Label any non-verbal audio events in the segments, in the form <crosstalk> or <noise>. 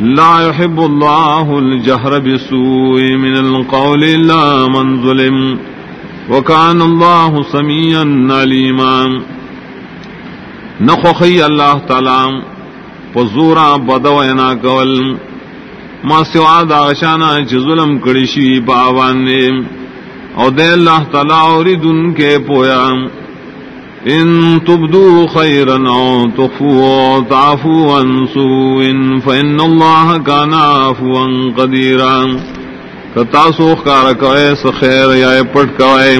لا يحب الله الجهر بسوء من القول إلا من ظلم وكان الله سميعا عليما. نخخي الله تعالى فزورا بدوينا قول ما سوا داغشانا چه ظلم کرشی باوان نے او دے اللہ تعالی اوریدن کے پویا. ان تبدو خيرا او تخفو تعفو عن سوء فإن الله كان عفوا قديرا. کتاسو خکار کوئے سخیر یا پٹ کوئے.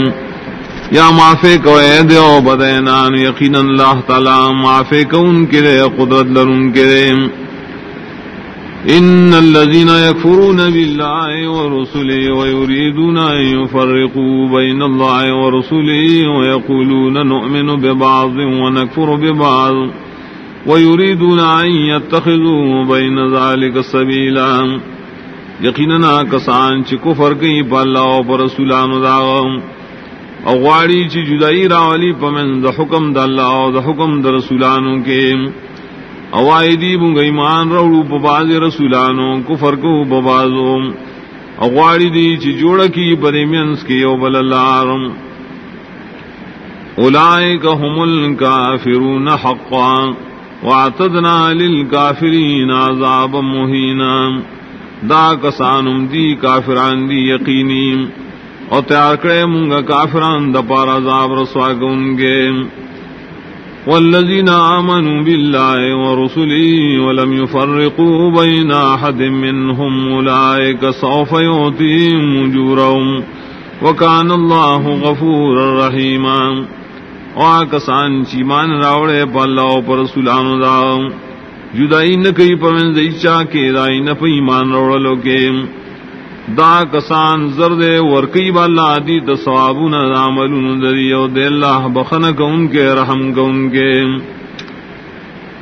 یا معافی کوئے دیو بدینان، یقینا اللہ تعالی معافی کون کرے قدرت لرون کرے ان الذين يكفرون بالله ورسله ويريدون ان يفرقوا بين الله ورسله ويقولون نؤمن ببعض ونكفر ببعض ويريدون ان يتخذوا بين ذلك سبيلا. یقینا کسان چ کفر کی بالله او رسولان دا او غواړي چې جدائی راولي پمن د حکم د الله او د حکم د رسولانو کې اوائی دی بنگ ایمان روڑو پباز رسولانو، کفر کو ببازو اغواڑی دی چی جوڑ کی پدی منس کی او بلالارم اولائک هم الكافرون حقا واعتدنا للكافرین عذابا مہینا. دا کسانم دی کافران دی یقینی. او تیار کرے منگا کافران دا پار عذاب رسوا گونگے. والذين آمنوا بالله ورسله ولم يفرقوا بين أحد منهم أولئك سوف يؤتيهم أجورهم وكان الله غفورا رحيما وآکسان چیمان راوڑے پا اللہ و پر رسولان دا. جدائی نکی پمن دیچا کے دائی نپا ایمان روڑلو کے. دا کسان زرد ورکی بالا دی دا ثوابون دا عملون دری او دے اللہ بخن کون کے رحم کون کے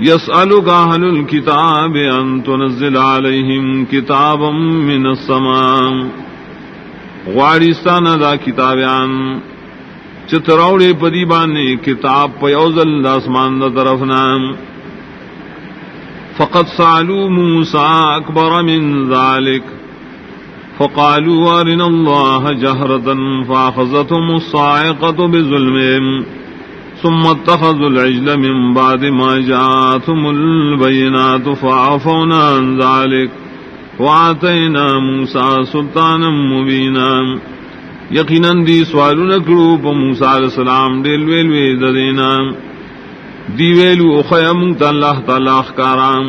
یسألو کا حل الكتاب ان تنزل علیہم کتابا من السماء۔ غوارستان دا کتابیان۔ چتروڑے پدی بانے کتاب پیوزل دا اسمان دا طرفنا۔ فقد سالو موسیٰ اکبر من ذالک۔ فقالوا أرنا الله جهرة فأخذتهم الصاعقة بظلمهم ثم اتخذوا العجل من بعد ما جاءتهم البينات فعفونا عن ذلك وآتينا موسى سلطانا مبينا. یقینا دی سوالو نکڑو پا موسیٰ علیہ السلام دیل ویلوی ددینا دی ویلو خیم تا اللہ تعالی اخکارام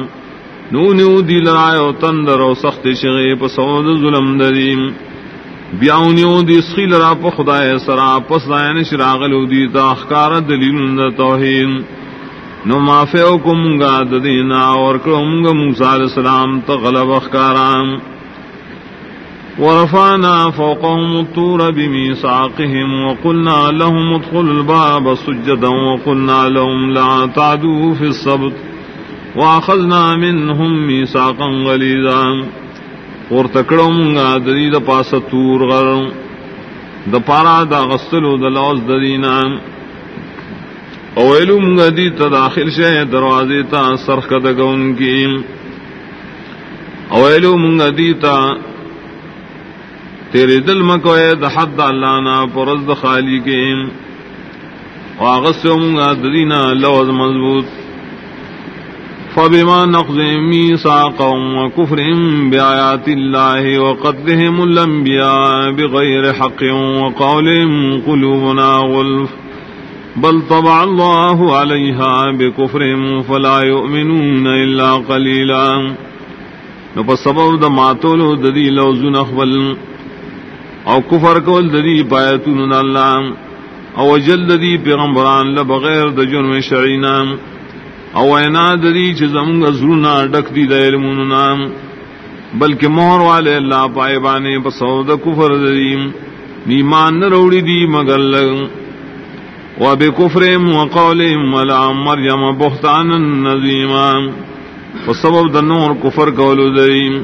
نو نیو دی لرائے او تندر او سخت شغی پا سود ظلم دریم. بیاو نیو دی سخی لرا پا خدای سرا، پس دائن شراغلو دی تا اخکار دلیل دا توحین نو مافیو کو منگا ددینا اور کرو منگا موسیٰ علیہ السلام تغلب اخکارام. ورفعنا فوقهم الطور بميثاقهم وقلنا لهم ادخلوا الباب سجدا وقلنا لهم لا تعدوا في السبت. واخذنا منهم ميثاقا غليظا اور تکڑو منگا دری دا پاس تور غر. دا پارا دا غسلو دا لوز درینا اویلو منگا دی تا داخل شے دروازے تا سرخ کا دگون کی. اویلو منگا دی تا تیرے دل مکوئے دا حد دا اللہ نا پرز دا خالی کے واغسلو منگا درینا لوز مضبوط. فبما نقضهم ميثاقهم وكفرهم بآيات الله وقتلهم الأنبياء بغير حق وقولهم قلوبنا غلف بل طبع الله عليها بكفرهم فلا يؤمنون إلا قليلا نفسبب دماتولو ددي لوزن نخبل او کفر کول ددی پایتون اللہ او جل ددی پیغمبران لبغیر د جرم شرعینام او اینا دری چھ زمونگا زرونا ڈک دی دا علموننا بلکہ مہر والے اللہ پائے بانے پسو دا کفر دریم. نیمان نروڑی دی مگر لگ. و بے کفرم و قولم ولا مریم بختانا نظیما. فسبب دا نور کفر قولو دریم.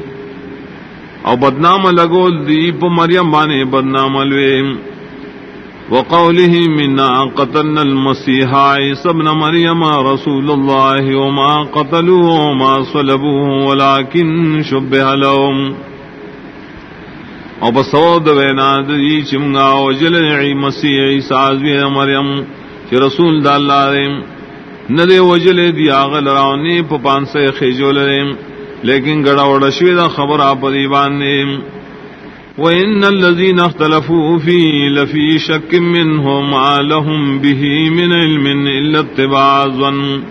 او بدنام لگول دی پا مریم بانے بدنام الویم وقوله منا قتلنا المسيح عيسى ابن مريم رسول الله وما قتلوه وما صلبوه ولكن شبه لهم. او بصود وینا دی چمگا وجل عی مسیح عیسی عزوی مریم چی رسول دا اللہ ریم ندے وجل دی آغل راونی پا پانسے خیجول ریم لیکن گڑا وڑشوی دا خبر آپ دیبان نیم. وَإِنَّ الَّذِينَ اخْتَلَفُوا فِي لَفِي شَكٍ مِّنْهُ مَا لَهُمْ بِهِ مِنْ عِلْمٍ إِلَّا اتِّبَاعَ الظَّنِّ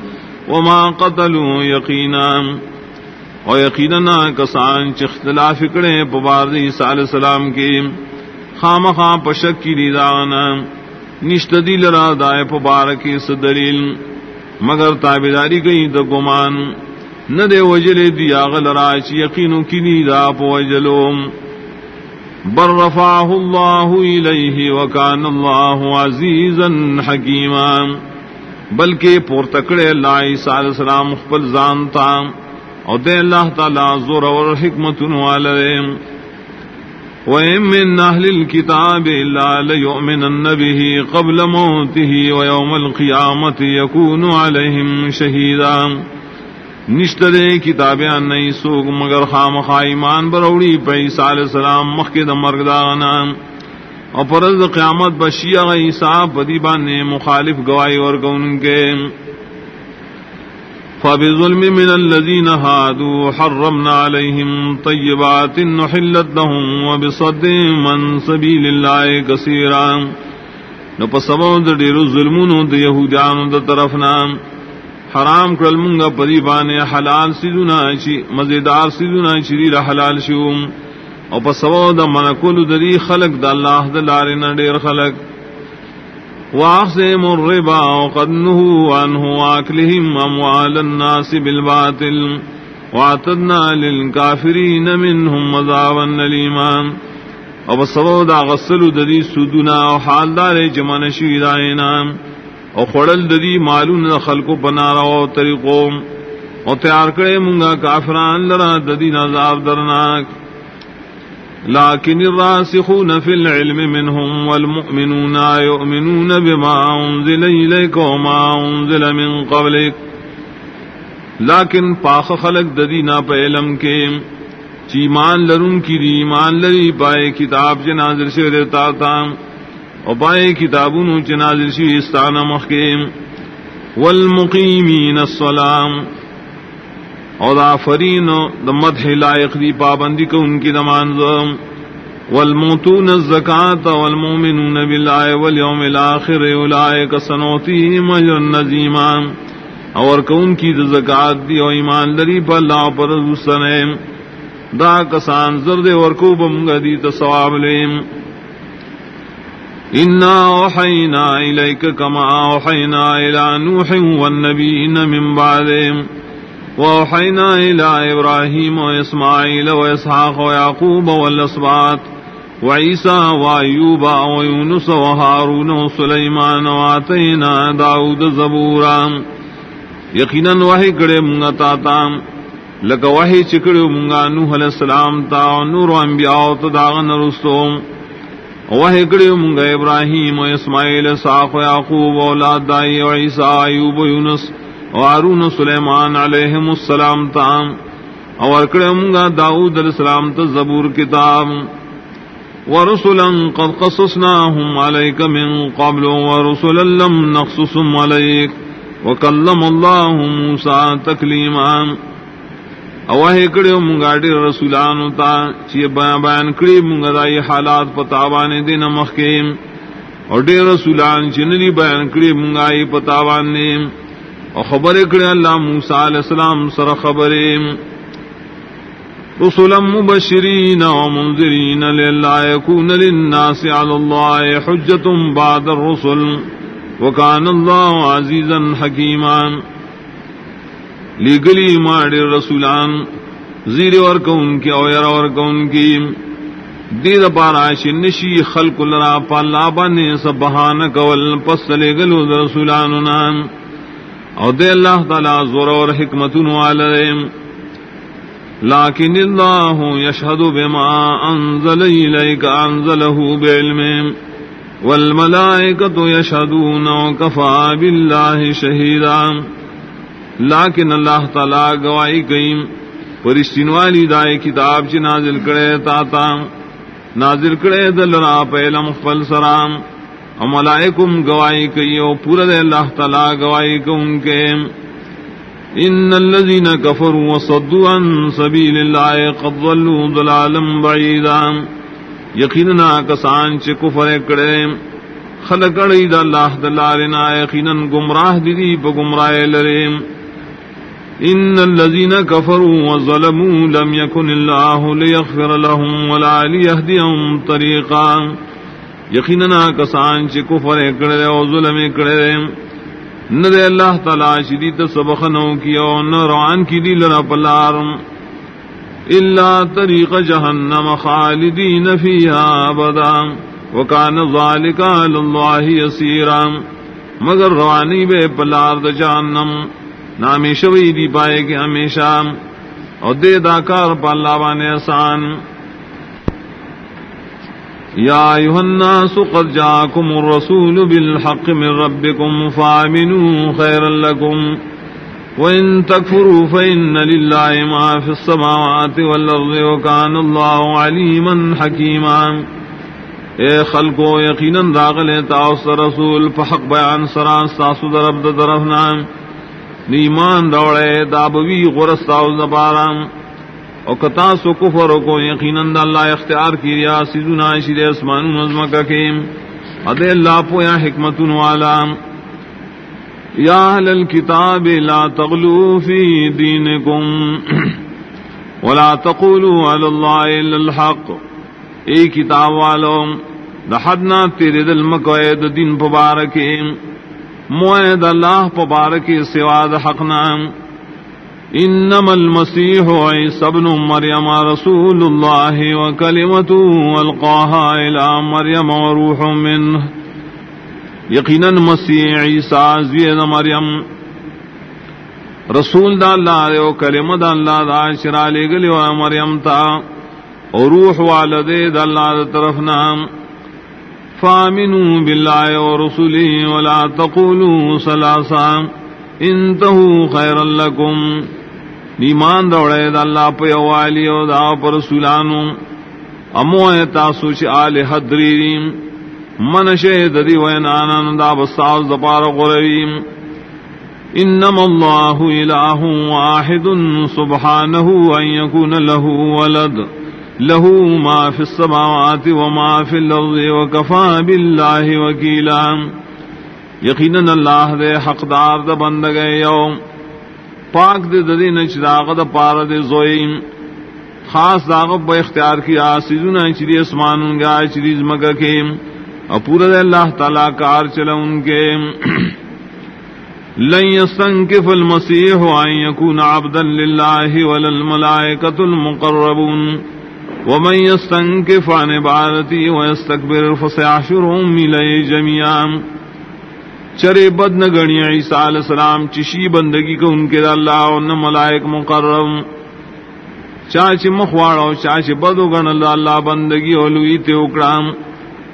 وَمَا قَتَلُوا يَقِينًا او یقینا کسان چ اختلاف کڑے پبار دی عیسی علیہ السلام کی خام خام پشک کی دیدانا نشت دل را دائے پبار کی صدریل مگر تابداری گئی دا گمان نہ دے وجلے دی آغل راچ یقینو کی نیدا پوجلوم بر رفعه الله إليه وكان الله عزيزا حكيما. بلکہ پور تکڑے اللہ عیسیٰ علیہ السلام خپل زانتا اور دے اللہ تعالی زور اور حکمت والے وَإِن مِّنْ أَهْلِ الْكِتَابِ إِلَّا لَيُؤْمِنَنَّ بِهِ قَبْلَ مَوْتِهِ وَيَوْمَ الْقِيَامَةِ يَكُونُ عَلَيْهِمْ شَهِيدًا. نشترے کتابیاں نہیں سوگ مگر خام خائمان بروڑی پیسا علیہ السلام مخد مرگدانا اور پرز قیامت بشیع عیسیٰ بدیبان نے مخالف گواہی اور گون کے. فبظلم من الذين هادوا حرمنا عليهم طيبات نحلت لهم وبصد من سبيل الله كثيرا نو پسبو د ډیرو ظلمونو د يهودانو د طرفنا. حرام کرل منگا پدی بانے، حلال سیدونا چی، مزیدار سیدونا چی دی حلال شیوم. او پا سبو دا منکول دی خلق، دا اللہ دا لارنا دیر خلق. واقسم الربا وقد نهوا عنه واكلهم اموال الناس بالباطل. واعتدنا للكافرين منهم عذابا اليما او سبو دا غسل ددی سودنا او حال دار جمن شیدائنا او خړل د دې مالون خلقو بنارا او طریقو. او تیار کړي مونږه کافران لرا د دې درناک. لكن الراسخون في العلم منهم والمؤمنون يؤمنون بما أنزل إليك وما أنزل من قبلك لیکن پاخ خلق ددینا پہ علم کے چیمان لرون کی دی، ایمان لری پائے کتاب سے نازل سے دیتا تھا او پائے کتابونو چنازل شی استان مخیم والمقیمین السلام. او دا فرین مدح لائق دی پابندی کو ان کی دمانز والموتون الزکاة والمومنون باللہ والیوم الاخر اولائک سنوتی مجر نزیمان اور کون کی دا زکاة دی او ایمان لری پا اللہ پر رسنیم دا کسان زرد ورکوب منگا دی تصواب لیم. إنا أوحينا إليك كما أوحينا إلى نوح والنبيين من بعدهم وأوحينا إلى إبراهيم وإسماعيل وإسحاق ويعقوب والأسباط وعيسى وأيوب ويونس وهارون وسليمان وآتينا داود زبورا یقینا وحی کرے منگا تا تا لکا وحی چکڑے منگا نوح علیہ السلام تا نور و انبیاء تا داغن رستوں وحی وحکڑی منگا ابراہیم و اسماعیل صاف و یعقوب و اولاد دائی و عیسیٰ ایوب و یونس و عارون سلیمان علیہم السلام تام اور کڑے منگا داؤد علیہ السلام تا زبور کتاب ورسلا قد قصصناهم عليك من قبل ورسلا لم نقصصهم عليك وكلم الله موسى تكليما او کڑے مونگا ڈیر رسولانو تا چی بیان بیان کڑی مونگا دائی حالات پتاوانے دین مخیم اور ڈیر رسولان چی ندی بیان کڑی مونگا ای پتاوانے۔ اور خبر کڑے اللہ موسیٰ علیہ السلام سر خبریم رسولا مبشرین و منذرین للہ یکون للناس علی اللہ حجت بعد الرسل۔ وکان اللہ عزیزا حکیمان لیگلی ماڑی رسولان، زیر اور کون کی اویر اور کون کی دید پارا شنشی خلق لرا پالا بانے سب بہان کول، پس لے گلو رسولان نام. او دے اللہ تعالی زور اور حکمت والدیم لیکن اللہ یشہد بما انزل الیک، انزلہ بعلم. والملائکة یشہدون وکفا باللہ شہیدا. لیکن اللہ تعالی گواہی کئیم پرشتین والی دائے کتاب چی نازل کرے تاتا نازل کرے دل را پیلم خفل سرام ملائکم گواہی کئیو پورا دے اللہ تعالی گواہی کون کے ان الذين كفروا وصدوا عن سبيل الله قد ضلوا ضلالا بعيدا یقینا کسان چ کفر کڑے خلق کڑی دا اللہ دلارنا یقینا گمراہ دی پ گمراہ لرے ان الذين كفروا وظلموا لم يكن الله ليغفر لهم ولا ليهديهم طريقا. یقینا کسان چ کفر کڑے او ظلم کڑے نہ دے اللہ تعالی شدید سبق نو کیو نہ روان کی دی لرا پلار. الا طریق جہنم خالدین فیها ابدا. وکان ذالک علی اللہ یسیرا. مگر روانی بے پلار د جہنم نامی شوی دی پائے کہ ہمیشہ۔ اور دے داکار پا اللہ آسان۔ يا أيها الناس قد جاءكم الرسول بالحق من ربكم فآمنوا خيرا لكم وإن تكفروا فإن لله ما في السماوات والأرض وكان الله عليما حكيما۔ اے خلقو، یقینا داغل تاوس رسول، فحق بیان سرا ساسو درب درفنا نیمان دوڑے دابوی غرستاو زبارام او کتا سو کفر کو یقیناً اللہ اختیار کی ریا سیدنا شیر اسمان نظم کا کیم. ادے اللہ پو یا حکمت والا. یا اہل الكتاب لا تغلو فی دینکم. ولا تقولوا علی اللہ الا الحق. اے کتاب والو دحدنا تیرے دل مکوید دین پبارکی موید اللہ پبارکی سواد حق نام. انما المسيح عيسى ابن مريم رسول الله وكلمته القاها الى مريم وروح منه یقینا مسیح عیسی زید مریم. رسول دا اللہ دے و کلمہ دا اللہ دا شرا لے گلی و مریم تا. و روح والدے دا اللہ دا طرف نام. فامنوا باللہ و ولا تقولوا سلاسا انتہو خیرا لکم ایمان دوڑے دا اللہ پہ والی او دا پر سولانو امو اے تاسو چ آل حدریم، من شہد دی وینانا دا بساز دا پار غریم انما اللہ الہ واحد سبحانہ ان یکون له ولد۔ له ما فی السماوات وما فی الارض وکفا باللہ وکیلا. یقینا اللہ دے حقدار دا بندگے یوم. پاک دے ددی نچ داغ دا پار دے زوئیم. خاص داغ با اختیار کیا سیزونا چری اسمان ان گا چری زمگا کے اپورا دے اللہ تعالی کار چلا ان کے لن يستنكف المسيح أن يكون عبدا لله ولا الملائكة المقربون. ومن يستنكف عن عبادتي ويستكبر فسيحشرهم إليه جميعا. چرے بد نہ گنی عیسیٰ علیہ السلام، چشی بندگی کو ان کے اللہ اور نہ ملائک مقرم چاچ مخواڑ چاچ بد گن اللہ اللہ بندگی اولوی تے اکرام.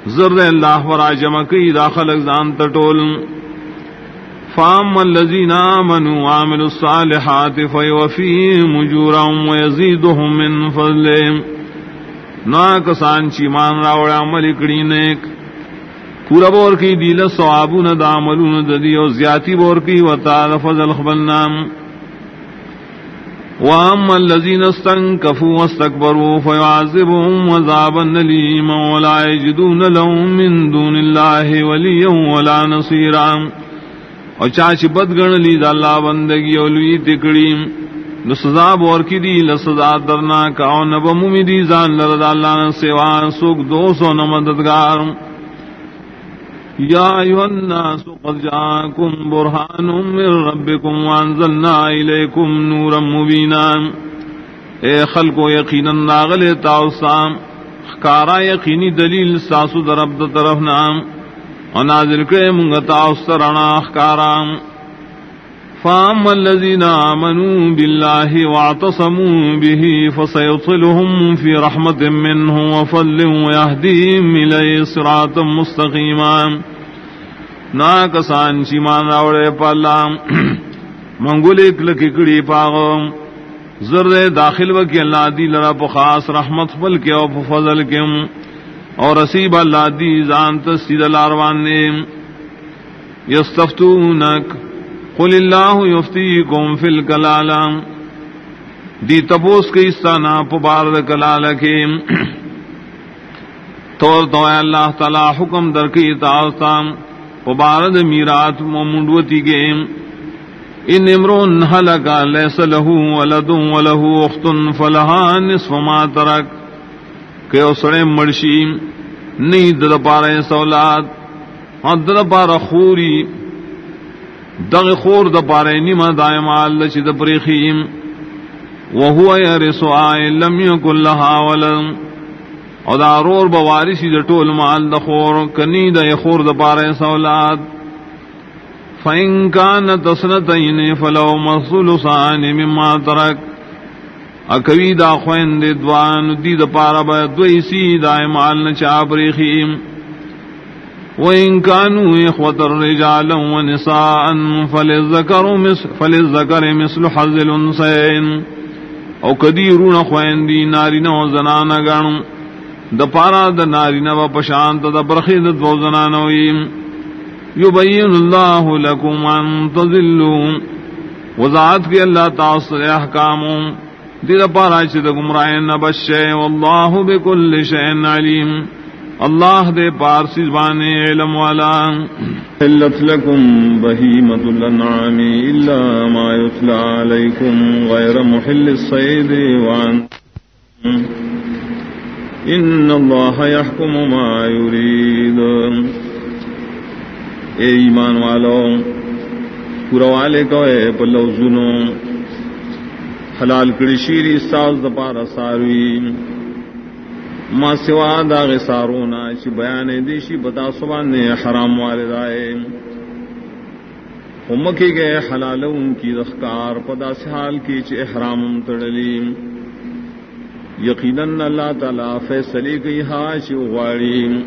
زرد اللہ ورا جمع کی داخل اگزان تٹول. فام الذین آمنوا وعملوا الصالحات فیوفیهم اجورهم ویزیدهم من فضلهم نا کسان چی مان راوڑ عمل کڑی نیک. پورا بور کی دیل سوابو نہ داملو نہ ددی اور زیاتی بور کی و تعالی فضل خبلنام وام الذين استنكفوا واستكبروا فيعذبهم عذابا اليما ولا يجدون لهم من دون الله وليا ولا نصيرا اور چاچ بد گن لی دا اللہ بندگی اولوی تکڑی نو سزا بور کی دی، لسزا درنا کا نبا ممی دی زان لرد اللہ نے سوا، سوک دو سو نمددگار يا أيها الناس قد جاءكم برهان من ربكم وأنزلنا إليكم نورا مبينا اے خلق و یقینا ناغل تاوسام خکارا یقینی دلیل ساسو درب دا طرف نام و نازل کرے منگا تاوس ترانا خکارا۔ فأما الذين آمنوا بالله واعتصموا به فسيطلهم في رحمة منه وفضل ويهديهم إليه صراطا مستقيما ناکسان چی مان راوڑے پالا <clears throat> منگول ایک لکی کڑی پاغم زر داخل و کی اللہ دی لرا خاص رحمت فل کے او په فضل کے اور رسیب اللہ دی زان تسید الاروان نے یستفتونک قل اللہ یفتیکم فی الکلالا دی تپوس کے استانا پبار کلال کے طور تو اللہ تعالی حکم در کی تاثتا پبارد میرات ممنڈوتی کے ان امرون حلقا لیس لہو ولدن ولہو اختن فلہا نصف ما ترک۔ کہ اسڑے مرشی نی در پارے سولاد۔ اور در پار خوری۔ دغ خور د پارے نیما دائم آل چی د پریخیم وہو یرس آئے لم یکن لہا ولن او دا رور بوارسی د ټول مال د خور کنی د خور د پارے سولاد. فإن كانت سنتين فلو مصل صان مما ترك اکوی دا خوین دی دوان دی دا پارا با دوی سی دا مال نچا بریخیم وإن كانوا إخوة الرجال ونساء فللذكر مثل, فللذكر مثل حظ الانسين او کدیرون خوین دی نارینا و زنانا گانو. دا پارا دا نارینا و پشانت دا برخی دا دو زنانویم یبین اللہ لکم ان تذلو وضاعت کی اللہ تعصر احکام دیر پارا چید گمرائن نبشے واللہ بکل شئن علیم. اللہ دے پارسی زبان علم والا حلت لکم بہیمت الانعام الا ما یتلا علیکم غیر محل الصید وان ان اللہ یحکم ما یرید اے ایمان والو، پورا والے کو اے پلو زنو حلال کڑی شیری ساز دپارا ساروی۔ ما سوا داغ سارونا چی بیان دیشی بتا سبان نے حرام والدائے امکی گئے حلال ان کی رخکار پدا سحال کی چی احرام تڑلیم یقیناً اللہ تعالی فیصلی کی ہاش اغاڑیم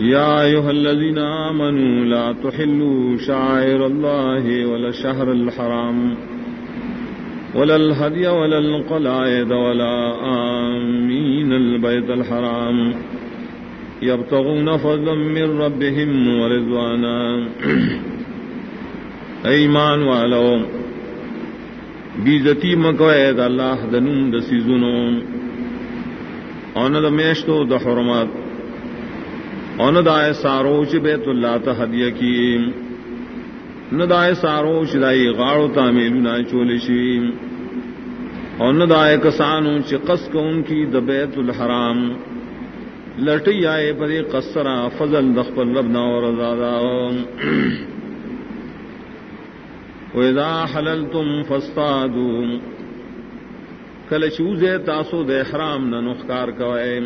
يا أيها الذين آمنوا، لا تحلوا شعائر الله ولا الشهر الحرام۔ ولا الهدي ولا القلائد ولا آمين البيت الحرام. يبتغون فضلا من ربهم ورضوانا. ایمان والو، بیزتی مکوید اللہ دنون دسی زنون اونا دمیشتو دحرمات اور ندائے ساروچ بیت اللہ تحدیہ کی. ندائے ساروچ دائی غاڑو تعمیل نہ چولشی اور ندائے کسانو چقس کو ان کی دبیت الحرام۔ لٹی آئے پر قصرا فضل دخل ربنا اور زادہ وَإِذَا حَلَلْتُمْ فَاسْتَادُوا کل چوزے تاسو دے حرام نہ نخکار کوئے۔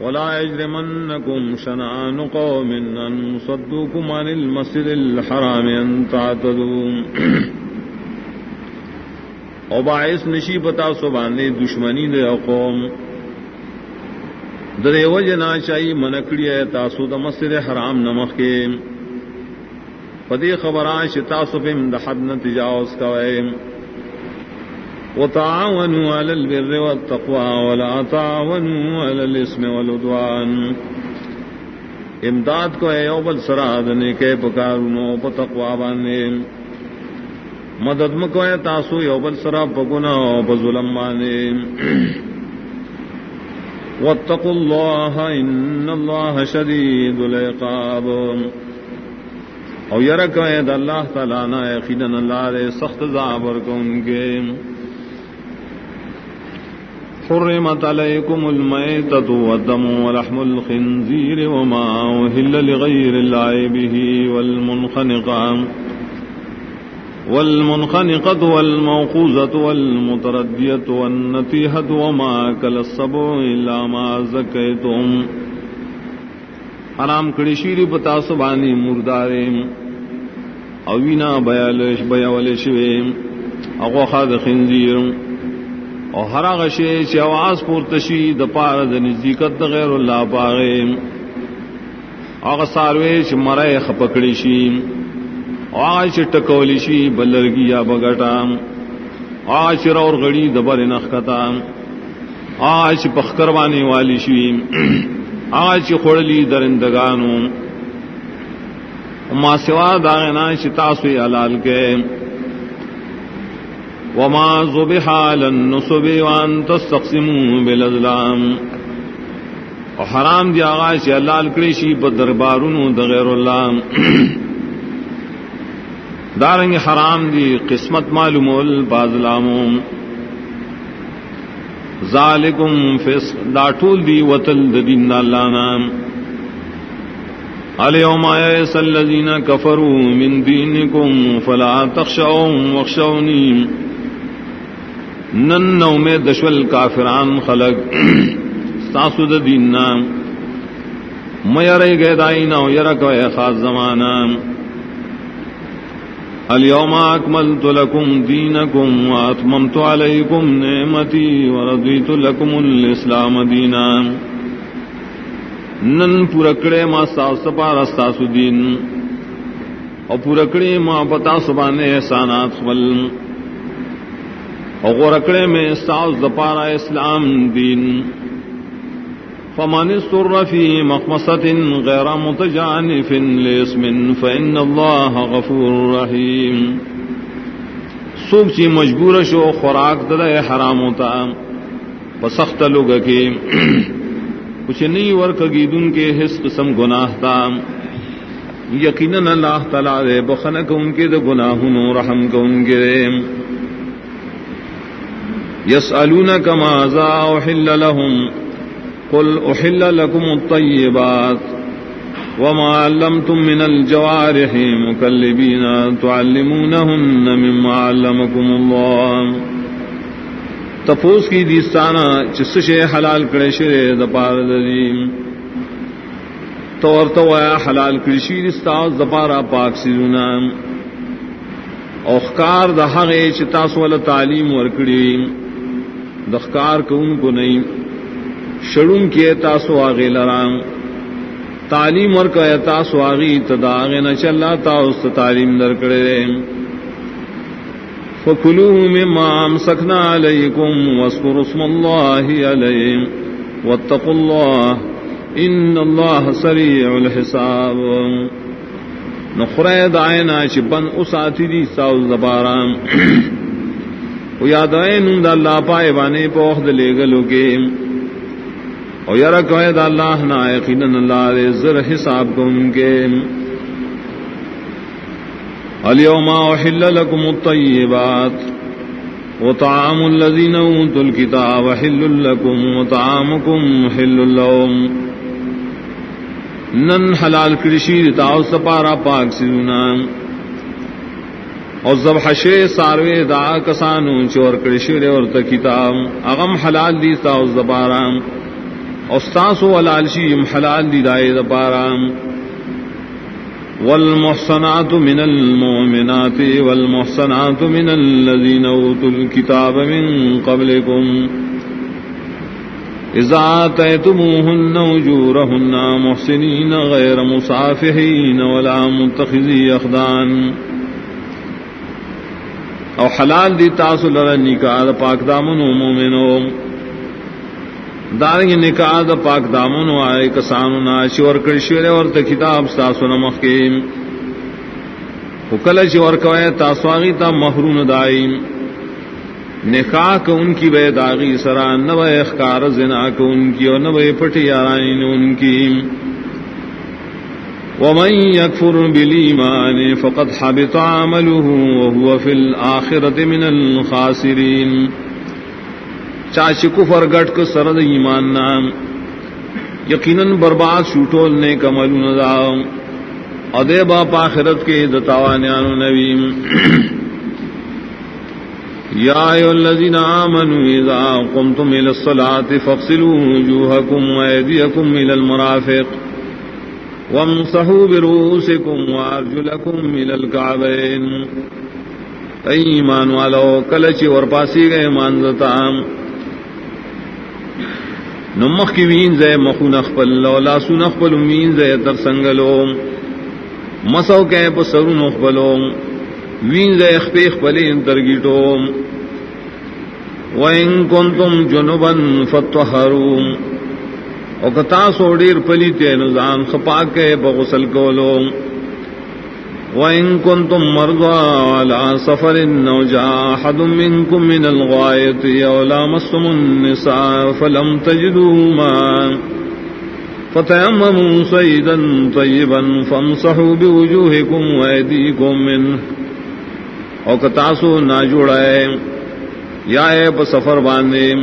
ولا يجرمنكم شنآن قوم أن صدوكم عن المسجد الحرام أن تعتدوا. او باعث نشی پتا سو باندھے دشمنی دے قوم. درے وجنا چاہی منکڑی ہے تاسو دا مسجد حرام نمخ کے پدی خبران شتاسو پم دحد نتجاوز کوئے وتعاونوا على البر والتقوى ولا تعاونوا على الاسم والعدوان. امداد کو اے اوبل سراد نے کے پکارونو پتقوا بانے. مدد مکو اے تاسو اوبل سرا پگنا او ظلم بانے. واتقوا الله ان الله شديد العقاب. او یرک اے اللہ تعالی نہ یقینا اللہ دے سخت زابر کو ان کے. حرمت عليكم الميتة والدم ولحم الخنزير وما أهل لغير الله به والمنخنقة والمنخنقة والموقوزة والمتردية والنتيهة وما أكل السبع إلا ما زكيتم حرام کڑی شیری پتا سبانی مردارے اوینا بیالش بیاول شوے اغوخا د خنزیر او ہر غشے چ آواز پورتشی د پار د نزدېکت د غیر الله پاغه هغه ساروي چې مرای خپکړی شي، او هغه چې ټکولی شي بلرګي یا بغټا هغه چې اور غړي، د بر نخ کتا هغه چې والی شي، <clears throat> هغه چې خړلی درندگانو. ما سوا داغنا چې تاسو یې حلال کې وما ذبح على النصب وان تستقسموا بالازلام او حرام دی آغا چې حلال کړی شي په دربارونو د غیر الله دارنګ حرام دی قسمت معلومول بازلامو ذالکم فسق دا ټول دی وتل د دین الله نام۔ اليوم يئس الذين كفروا من دينكم فلا تخشوهم واخشوني نن نو میں دشول کافران خلق. ساسو دین نام. میرے گئے دائی نو یرک و خاص زمانہ. اليوم اكملت لكم دينكم واتممت عليكم نعمتي ورضيت لكم الاسلام دينا نن پورکڑے ما ساس سپارا ساسو دین. اور پورکڑے ما پتا سبانے احسانات خبل. اور غورکڑے میں ساس دپارا اسلام دین. فمن استر في مخمصة غير متجانف لاسم فإن الله غفور رحيم سوک چی مجبور شو، خوراک دل حرام ہوتا. بسخت لوگ کے <clears throat> کچھ نہیں ورک گیدن کے حس قسم گناہ تھا یقیناً اللہ تعالیٰ دے بخنک ان کے دے گناہ رحم کو ان کے دے. یس الون کما ذا احل لهم قل أحل لكم الطيبات وما علمتم من الجوارح مكلبين تعلمونهن مما علمكم الله تفوس کی دیستانا چس شے حلال کرے شرے دپار دیم طور تو حلال کرشی دستاز دپارا پاک سیزونا اوخکار دہاغے چتاس والا تعلیم ورکڑی دخکار کو ان کو نہیں، شڑون کے تاسو آگے لرام تعلیم اور کا تاسو آگی تداغ نہ چلا تا اس تعلیم در کرے فکلو میں مام سکنا علیکم واسکر اسم اللہ علیہم، واتقوا اللہ، ان اللہ سریع الحساب۔ نخرے دائنا چپن اس آتی دی ساؤ ساو زبارام و یادائن دا اللہ پائے بانے پوخد لے گلو کے۔ او یرا کوئے دا اللہ نا یقینا اللہ دے زر حساب کو ان کے۔ اليوم احل لكم الطيبات وطعام الذين اوتوا الكتاب حل لكم وطعامكم حل لهم نن حلال کرشی تاو سپارا پاک سیونا اور ذبح شے ساروے دا کسانو چور کرشی اور کتاب. اغم حلال دی تاو زبارام استاس و الالشیم حلال دی دائے دپارام والمحصنات من المؤمنات والمحصنات من الذين اوتوا الكتاب من قبلكم. اذا اتيتموهن وجورهن محسنين غير مصافحين ولا متخذي اخدان. او حلال دی تاسو لرا نکاح پاک دامن مومنوں دارنگ نکاح دا پاک دامن آئے کسانو ناشی اور کرشور اور تا کتاب ستاسو نمخ کے کل تاسواغی تا محرون دائیم نکاح کو ان کی بے داغی سرا نو اخکار زنا کو ان کی اور نو پٹی یارانی ان کی ومن يكفر بالإيمان فقد حبط عمله وهو في الآخرة من الخاسرين. چاچ کفر گٹ کو سرد ایمان نام، یقیناً برباد شوٹول نے کمل نظام ادے باپ آخرت کے دتاوانیان نویم۔ <clears throat> یا ایو الذین آمنوا اذا قمتم الى الصلاة فاغسلوا وجوهكم وأيديكم الى المرافق۔ وامسحوا برؤوسكم وارجلكم الى الكعبين. ایمان والو کلچ اور پاسی گئے مانزتا نمخ کی وین زے، مخو نخپل لولا سو نخپل وین زے تر سنگلو مسو کے پسرو نخپلو وین زے خپل اخپیخ پلی انترگیٹو وَإِن كُنتُمْ جُنُبًا فَاتَّحَرُوا او کتا سوڑیر پلی تے نزان خپاک کے بغسل کولو. وَإِن كُنتُم مَرْضَى عَلَى سَفَرٍ نَوْ جَاءَ أَحَدٌ مِّنكُم مِّنَ الْغَائِطِ أَوْ لَامَسْتُمُ النِّسَاءَ فَلَمْ تَجِدُوا مَاءً فَتَيَمَّمُوا صَعِيدًا طَيِّبًا فَامْسَحُوا بِوُجُوهِكُمْ وَأَيْدِيكُمْ مِنْهُ. او کتاسو نہ یا اے سفر باندھے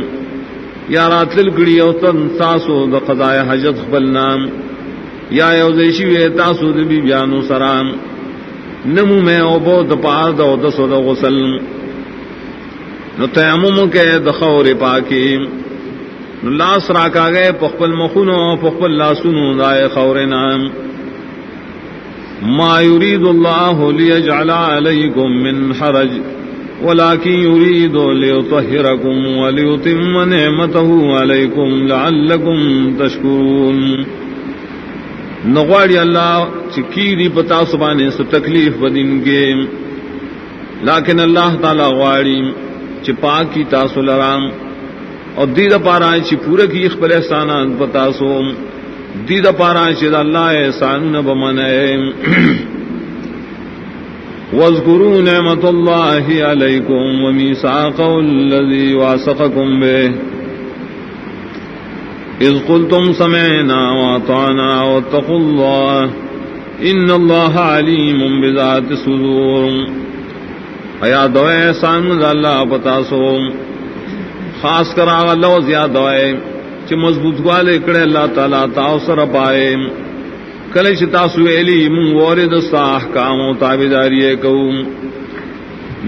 یا راتل گڑی او تن تاسو د قضاء حجت خپل نام. یا یو دیشی وی تاسو د بی بیانو سرام نمو میں او بو د پار د او د سو د غسل. نو تیمم کے د خور پاکی. نو لاس را کا گئے پخپل مخونو پخپل لاسونو دائے خور نام. ما يريد الله ليجعل عليكم من حرج. ولكن يريد ليطهركم وليتم نعمته عليكم لعلكم تشكرون. نغواڑی اللہ چکیری پتا سبانے سے تکلیف بدن کے لیکن اللہ تعالی غواڑی چپا کی تاسو لرام اور دید پارا چی پورا کی اخبر احسانات پتاسو دید پارا چی اللہ احسان بمانے واذكروا نعمة الله عليكم وميثاقه الذي واثقكم به. إذ قلتم سمعنا وأطعنا واتقوا الله إن الله عليم بذات الصدور. ایا دوائے سان اللہ، پتا سو. خاص کر آغا لوز یا دوائے چی مضبوط والے کڑے اللہ تعالیٰ تاؤ سر پائے. کل چتا سویلی من وارد سا احکام و تابداری کوم۔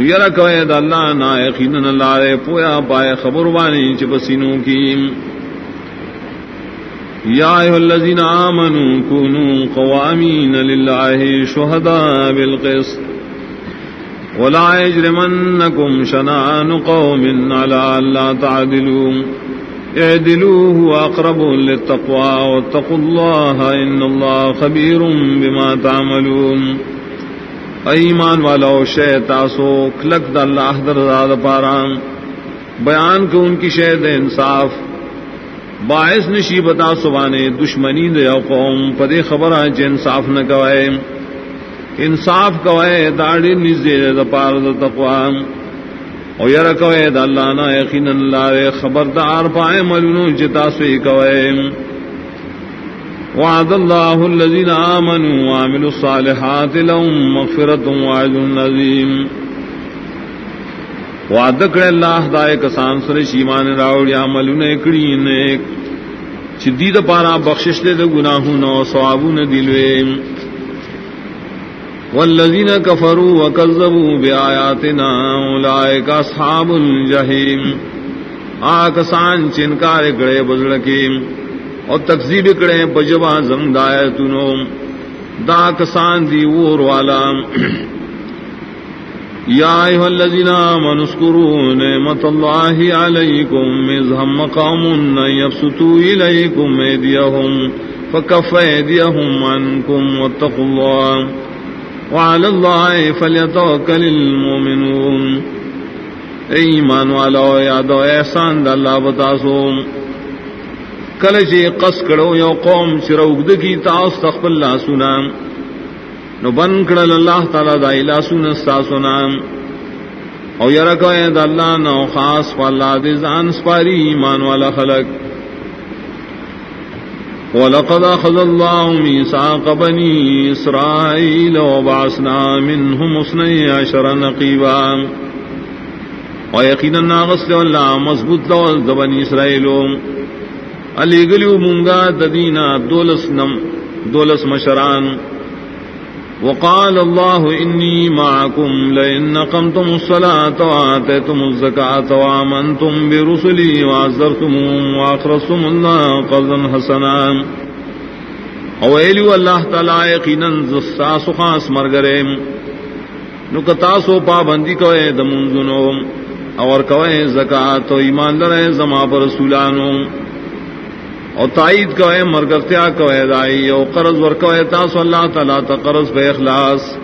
یرا کوئے دا اللہ نا یقین اللہ رے پویا پائے خبر بانی چپ سینوں کی یا ایھا الذین آمنوا کونوا قوامین للہ شہداء بالقسط۔ ولا يجرمنكم شنآن قوم على ألا تعدلوا اعدلوا هو اقرب للتقوى واتقوا الله ان الله خبير بما تعملون. ایمان والا شے تاسو کلک دا اللہ در زاد پارا. بیان کو ان کی شہد انصاف، باعث نشی بتا سبانے دشمنی دے قوم، پدے خبر ہے جے انصاف نہ کوائے. انصاف کوائے داڑی نزدے دا پار دا تقوام او یرا کوئے دا اللہ نا یقین اللہ رے خبردار پائے ملنو جتا سوئی کوئے۔ وعد اللہ الذین آمنوا وعملوا الصالحات لهم مغفرت وعد النظیم وعد کرے اللہ دائے کسان سر شیمان راوڑی عملون اکڑی نیک۔ چدید پارا بخشش دے گناہوں نو سوابون دلویم والذین کفروا وکذبوا بآیاتنا اولئک اصحاب الجحیم۔ آکسان چنکار کڑے بزرکی اور تکذیب کڑے بجبا زمدایتنو دا کسان دی وور والا۔ یا ایھا الذین آمنوا اذکروا نعمت اللہ علیکم اذ هم قوم یبسطوا الیکم ایدیہم فکف ایدیہم عنکم واتقوا اللہ۔ وعلى الله فليتوكل المؤمنون. ایمان والا یاد و احسان دا اللہ بتاسو کل چی قص کرو یو قوم چروگ دکی تاس تخف اللہ سنا نو بن کرل اللہ تعالی دا الہ سنا ستا سنا او یرکو اید اللہ نو خاص فاللہ دی زان سپاری ایمان والا خلق. وَلَقَدْ أَخَذَ اللَّهُ مِيثَاقَ بَنِي إِسْرَائِيلَ وَبَعَثْنَا منهم اثْنَيْ عَشَرَ نَقِيبًا. وَيَقِينًا ناغس الله مضبوط لوز بَنِي إِسْرَائِيلَ. علی گلیو منگا ددینا دولس نم دولس مشران. وقال الله إني معكم لئن نقمتم الصلاة وآتيتم الزكاة وآمنتم برسلي وعزرتمهم وأخرصتم الله قرضا حسنا اویلو اللہ تعالی، یقیناً زستاسو خاص مرگرے. نو کتاسو پابندی کوئے دمونزنو اور کوئے زکاة و ایمان لرے زما پر رسولانو. اور تائید کوئے مرگرتیا کوئے، دائی او قرض ور کوئے، تاسو اللہ تعالی تا قرض بے اخلاص۔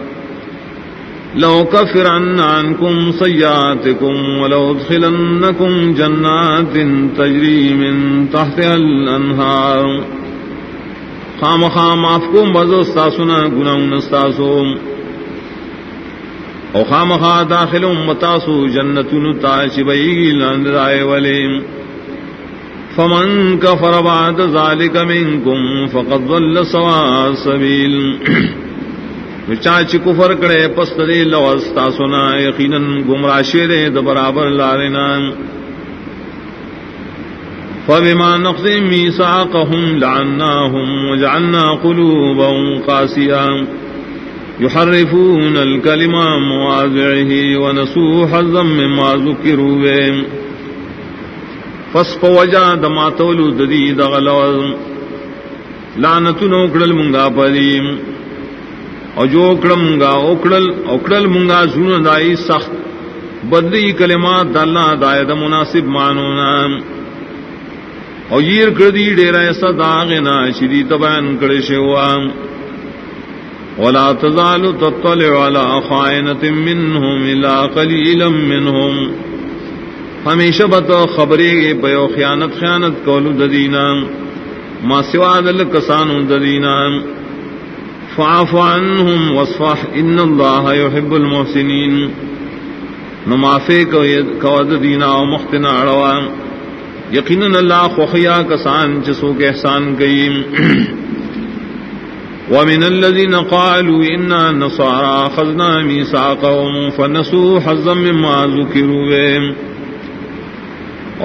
لو كفرن عنكم سيئاتكم ولو ادخلنكم جنات تجري من تحتها الانهار خام خام آپ کو مزو ساسنا گنا ساسو او خام خا داخل متاسو جنت نتا شبئی لائے والے فمن کفر بعد ذلك منكم فقد ضل سواء السبيل. چاچ کفر کرے، پس دے لوستا سنا، یقینا گمراہ شیرے د برابر لارنا فبما نقضهم ميثاقهم لعناهم وجعلنا قلوبهم قاسيا يحرفون الكلمة مواضعه ونسوا حظا مما ذكروا به فسق وجا دما تولو ددی دغلو لعنتنو کڑل منگا پدیم او جو اکڑ منگا اکڑل اکڑل منگا زون دائی سخت. بدلی کلمات دالنا دائد مناسب مانونا او یر کردی ډیر ایسا داغنا شدی تبان کړي شو ولا تزال تطلع على خائنة منهم الا قليلا منهم. ہمیشہ بت خبریں پیو خیانت خیانت کولو ددینا ما سوا دل کسانو ددینا فاعف عنهم واصفح ان الله يحب المحسنين نمافے کو ددینا و مختنا اڑوان یقیناً اللہ خوخیا کسان جسو کے احسان گئی <clears throat> ومن الذين قالوا إنا نصارى خذنا ميثاقهم فنسوا حظا مما ذكروا به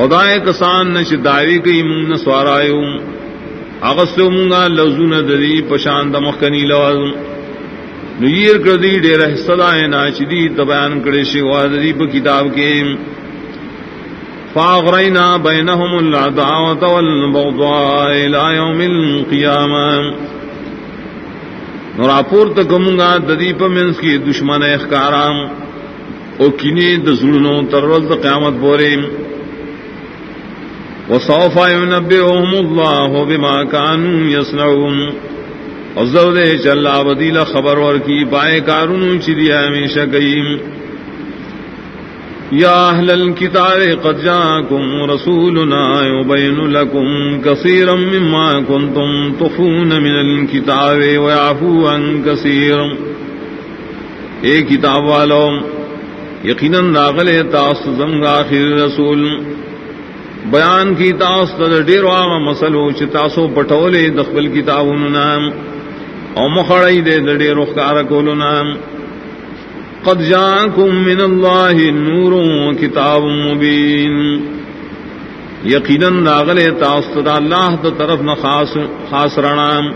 اودائے کسان نش دعوی کئی من نسوارایو اغسو منگا لوزون دری پشاند مخکنی لوز نیر کردی دیر حصہ دائے ناچدی تبیان کڑے شیوا دری پا کتاب کے۔ فاغرينا بينهم العداوة والبغضاء إلى يوم القيامة نراپور تکمگا ددیپ منس کی دشمن اخکارام او کینی دزلنو ترول قیامت بورے۔ وصوف ينبئهم الله بما كانوا يصنعون. وزود چل بدیل خبر ور کی پائے کارون چدیا ہمیشہ گئی يا أهل الكتاب قد جاءكم رسولنا يبين لكم كثيرا مما كنتم تخفون من الكتاب ويعفو عن كثير اے کتاب والو، یقیناً داخل تاست زمگ آخر رسول. بیان کی تاست ڈیر آغا مسلو چ تاسو پٹولے دخبل کتاب نام. او مخڑی دے دڑے رخ کارکول نام. قد جاءكم من الله نور وكتاب مبين یقینا راغل تاست اللہ تو طرف نہ خاص خاص رنام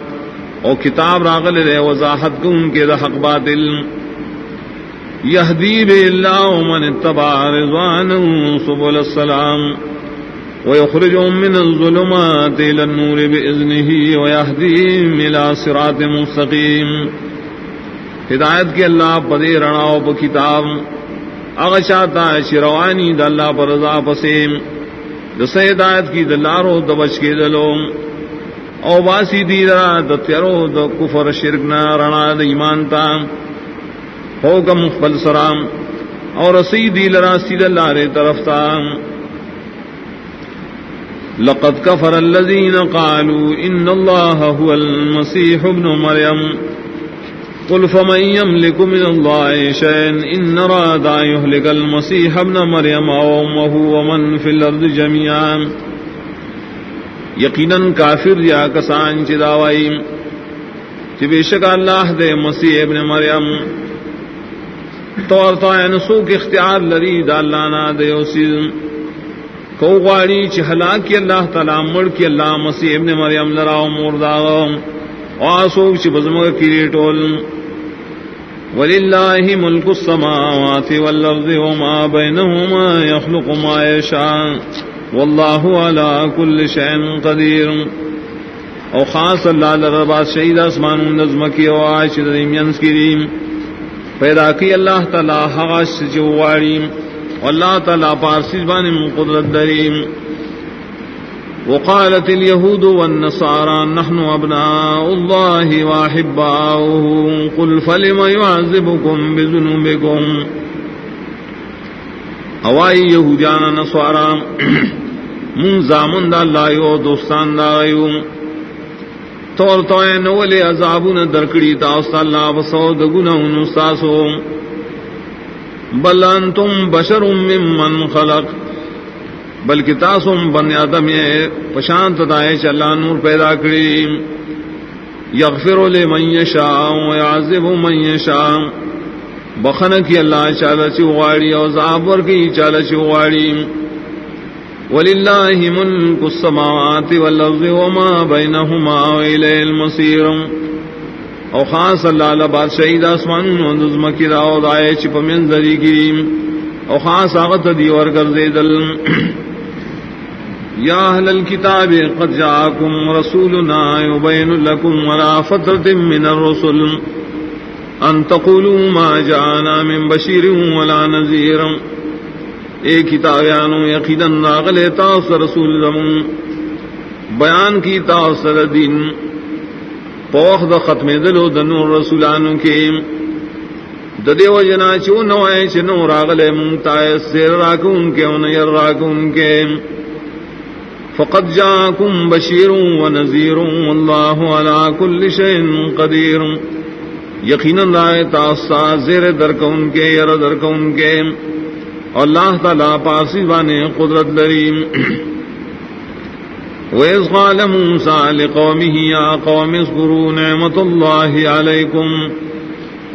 او کتاب راغل رے وضاحت کو ان کے حق باطل. یہدی بالله من اتبع رضوانه سبل السلام. ويخرجهم من الظلمات إلى النور بإذنه ويهديهم إلى صراط مستقيم. ہدایت کے اللہ پدے رناؤ کتاب اغشاتا شروانی د اللہ پر رضا پسیم دس ہدایت کی دلارو دبچ کے دلو، او باسی دی را د کفر شرکنا رنا د ایمان تا، حکم خپل سرام، اور رسی دی لرا سید اللہ رے طرف تا۔ لقد كفر الذين قالوا ان الله هو المسيح ابن مريم. قل فمن يملك من الله شيئا إن راد أن يهلك المسيح ابن مريم وأمه ومن في الأرض جميعا. یقیناً کافر یا کسان چی داوائی چی بے شک اللہ دے مسیح ابن مریم طور تو انسو کے اختیار لری دا اللہ نا دے اسی کو غاری چی ہلاکی اللہ تعالی مڑ کی اللہ مسیح ابن مریم لرا لراؤ مرداغ واسو چی بزمگ کی ٹول ولله ملك السماوات والأرض وما بينهما يخلق ما يشاء. والله على كل شيء قدير. او خاص اللہ لربا شہید اسمان نظم کی او عائش دریم ینس کریم پیدا کی اللہ تعالی حغش حغاش جواریم واللہ تعالی پارسی زبان قدرت دریم. وقالت اليهود والنصارى نحن أبناء الله وأحباؤه. قل فلم يعذبكم بذنوبكم؟ اوائی یہودیانا نصارا من زامن دا اللہ یو، دوستان دا غیو طور توئے نولی عذابون درکڑی تاوستا اللہ وصو دگنا انستاسو بل انتم بشر ممن خلق، بلکہ تاسم بن آدم پشانت دائے چلا نور پیدا کری۔ یغفر لمن یشاء ویعذب من یشاء۔ بخن کی اللہ چال چواڑی اور زابر کی چال چواڑی وللہ ملک السماوات والارض وما بینہما ویلے المصیر او خاص اللہ لباد شہید آسمان وندزم کی راو دائے چپ من ذری کریم او خاص آغت دیور کر دل يا أهل الكتاب قد جاءكم رسولنا يبين لكم ولا فترة من الرسل۔ أن تقولوا ما جاءنا من بشير ولا نذير اے کتابیانو یقیدن ناغل تاثر رسول زمون۔ بیان کی تاثر دین۔ پوخ دا ختم دلو دنور رسولانو کے ددے و جنا چو نوائے چنو راغلے منتائے سیر راکون کې کے ونیر راکون کے فقد جاءكم بشير ونذير والله على كل شيء قدير یقینا رائے تاسا زیر درکون کے یر درکون کے اللہ تعالی پاسی بانے قدرت لریم وَإِذْ قَالَ مُوسَى لِقَوْمِهِ يَا قَوْمِ اذْكُرُوا نِعْمَةَ اللَّهِ عَلَيْكُمْ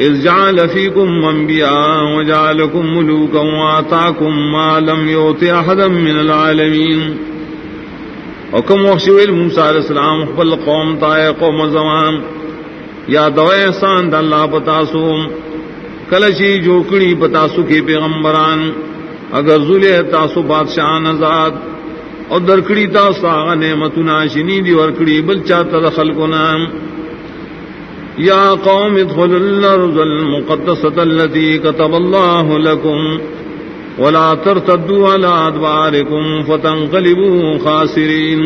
إِذْ جَعَلَ فِيكُمْ أَنْبِيَاءَ وَجَعَلَكُمْ مُلُوكًا وَآتَاكُمْ مَا لَمْ يُؤْتِ أَحَدًا مِنَ الْعَالَمِينَ حکم وخشویل موسیٰ علیہ السلام قبل قوم تائے قوم زمان یا دوئے احسان دا اللہ پتاسو کلچی جوکڑی پتاسو کی پیغمبران، اگر ذولی تاسو بادشاہ نزاد اور درکڑی تاسو آغا نعمتنا شنی دی ورکڑی، بل چاہتا دخل کنا یا قوم ادخل الارض المقدسة التي كتب الله لكم ولا ترتدوا على ادباركم فتنقلبوا خاسرين.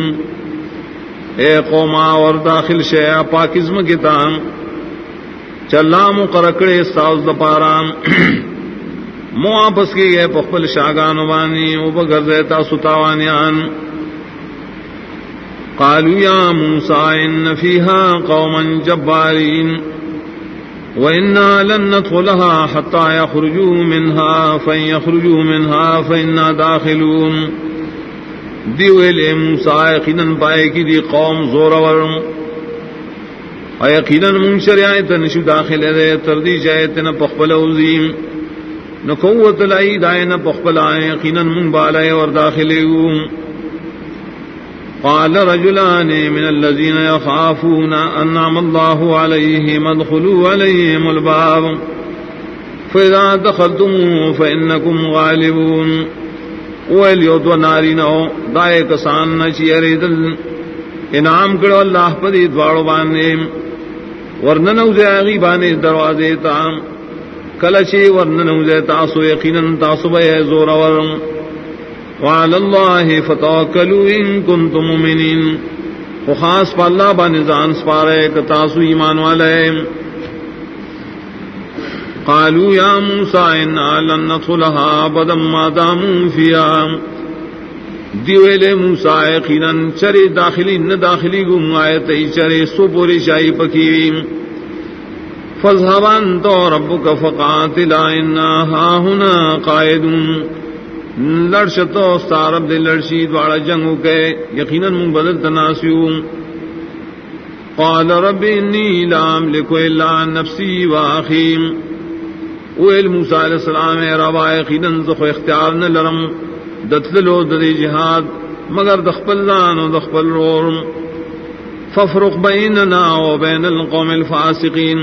اے قوما اور داخل شیا پاکزم کی تام چلا مقرکڑے ساز دپارام مو آپس کی گئے پخپل شاگان وانی او بغرزے تا ستاوانیان قالوا يا موسى إن فيها قوما جبارين وإنا لن ندخلها حتى يخرجوا منها فإن يخرجوا منها فإنا داخلون. دیویل موسیٰ، یقیناً پائے کی دی قوم زور ورم. یقیناً من شریعت نشو داخل دے تردی جائت نہ پخبل عظیم نہ قوت لائی دائے نہ پخبل آئے یقیناً من بالائے اور داخلے ہوں قال رجلان من الذين يخافون أنعم الله عليهم ادخلوا عليهم الباب. فإذا دخلتم فإنكم غالبون. ویلیو دو نارینو دائے کسان نچی اریدل انعام کرو اللہ پدی دوارو بانے ورننو زی آغی بانے دروازے تا. کلچی ورننو زی تاسو یقینا تاسو بے زور ورم وعلى الله فتوكلوا إن كنتم مؤمنين وخاص پا اللہ با نزان سپارے کتاسو ایمان والے۔ قالوا يا موسى إنا لن ندخلها أبدا ما داموا فيها دیویلے موسیٰ یقینا چرے داخلی نہ داخلی گم آئے تی چرے سو پوری شاہی پکیوی فضحبان تو ربک فقاتلا انا ہا ہنا قائدون لڑشتو سارب دے لڑشی دوارا جنگو کے یقیناً من بدل تناسیو قال رب انی لام لکو اللہ نفسی و آخیم اویل موسیٰ علیہ السلام ربا یقیناً زخو اختیار نلرم دتللو ددی جہاد مگر دخپل زان و دخپل رورم ففرق بیننا و بین القوم الفاسقین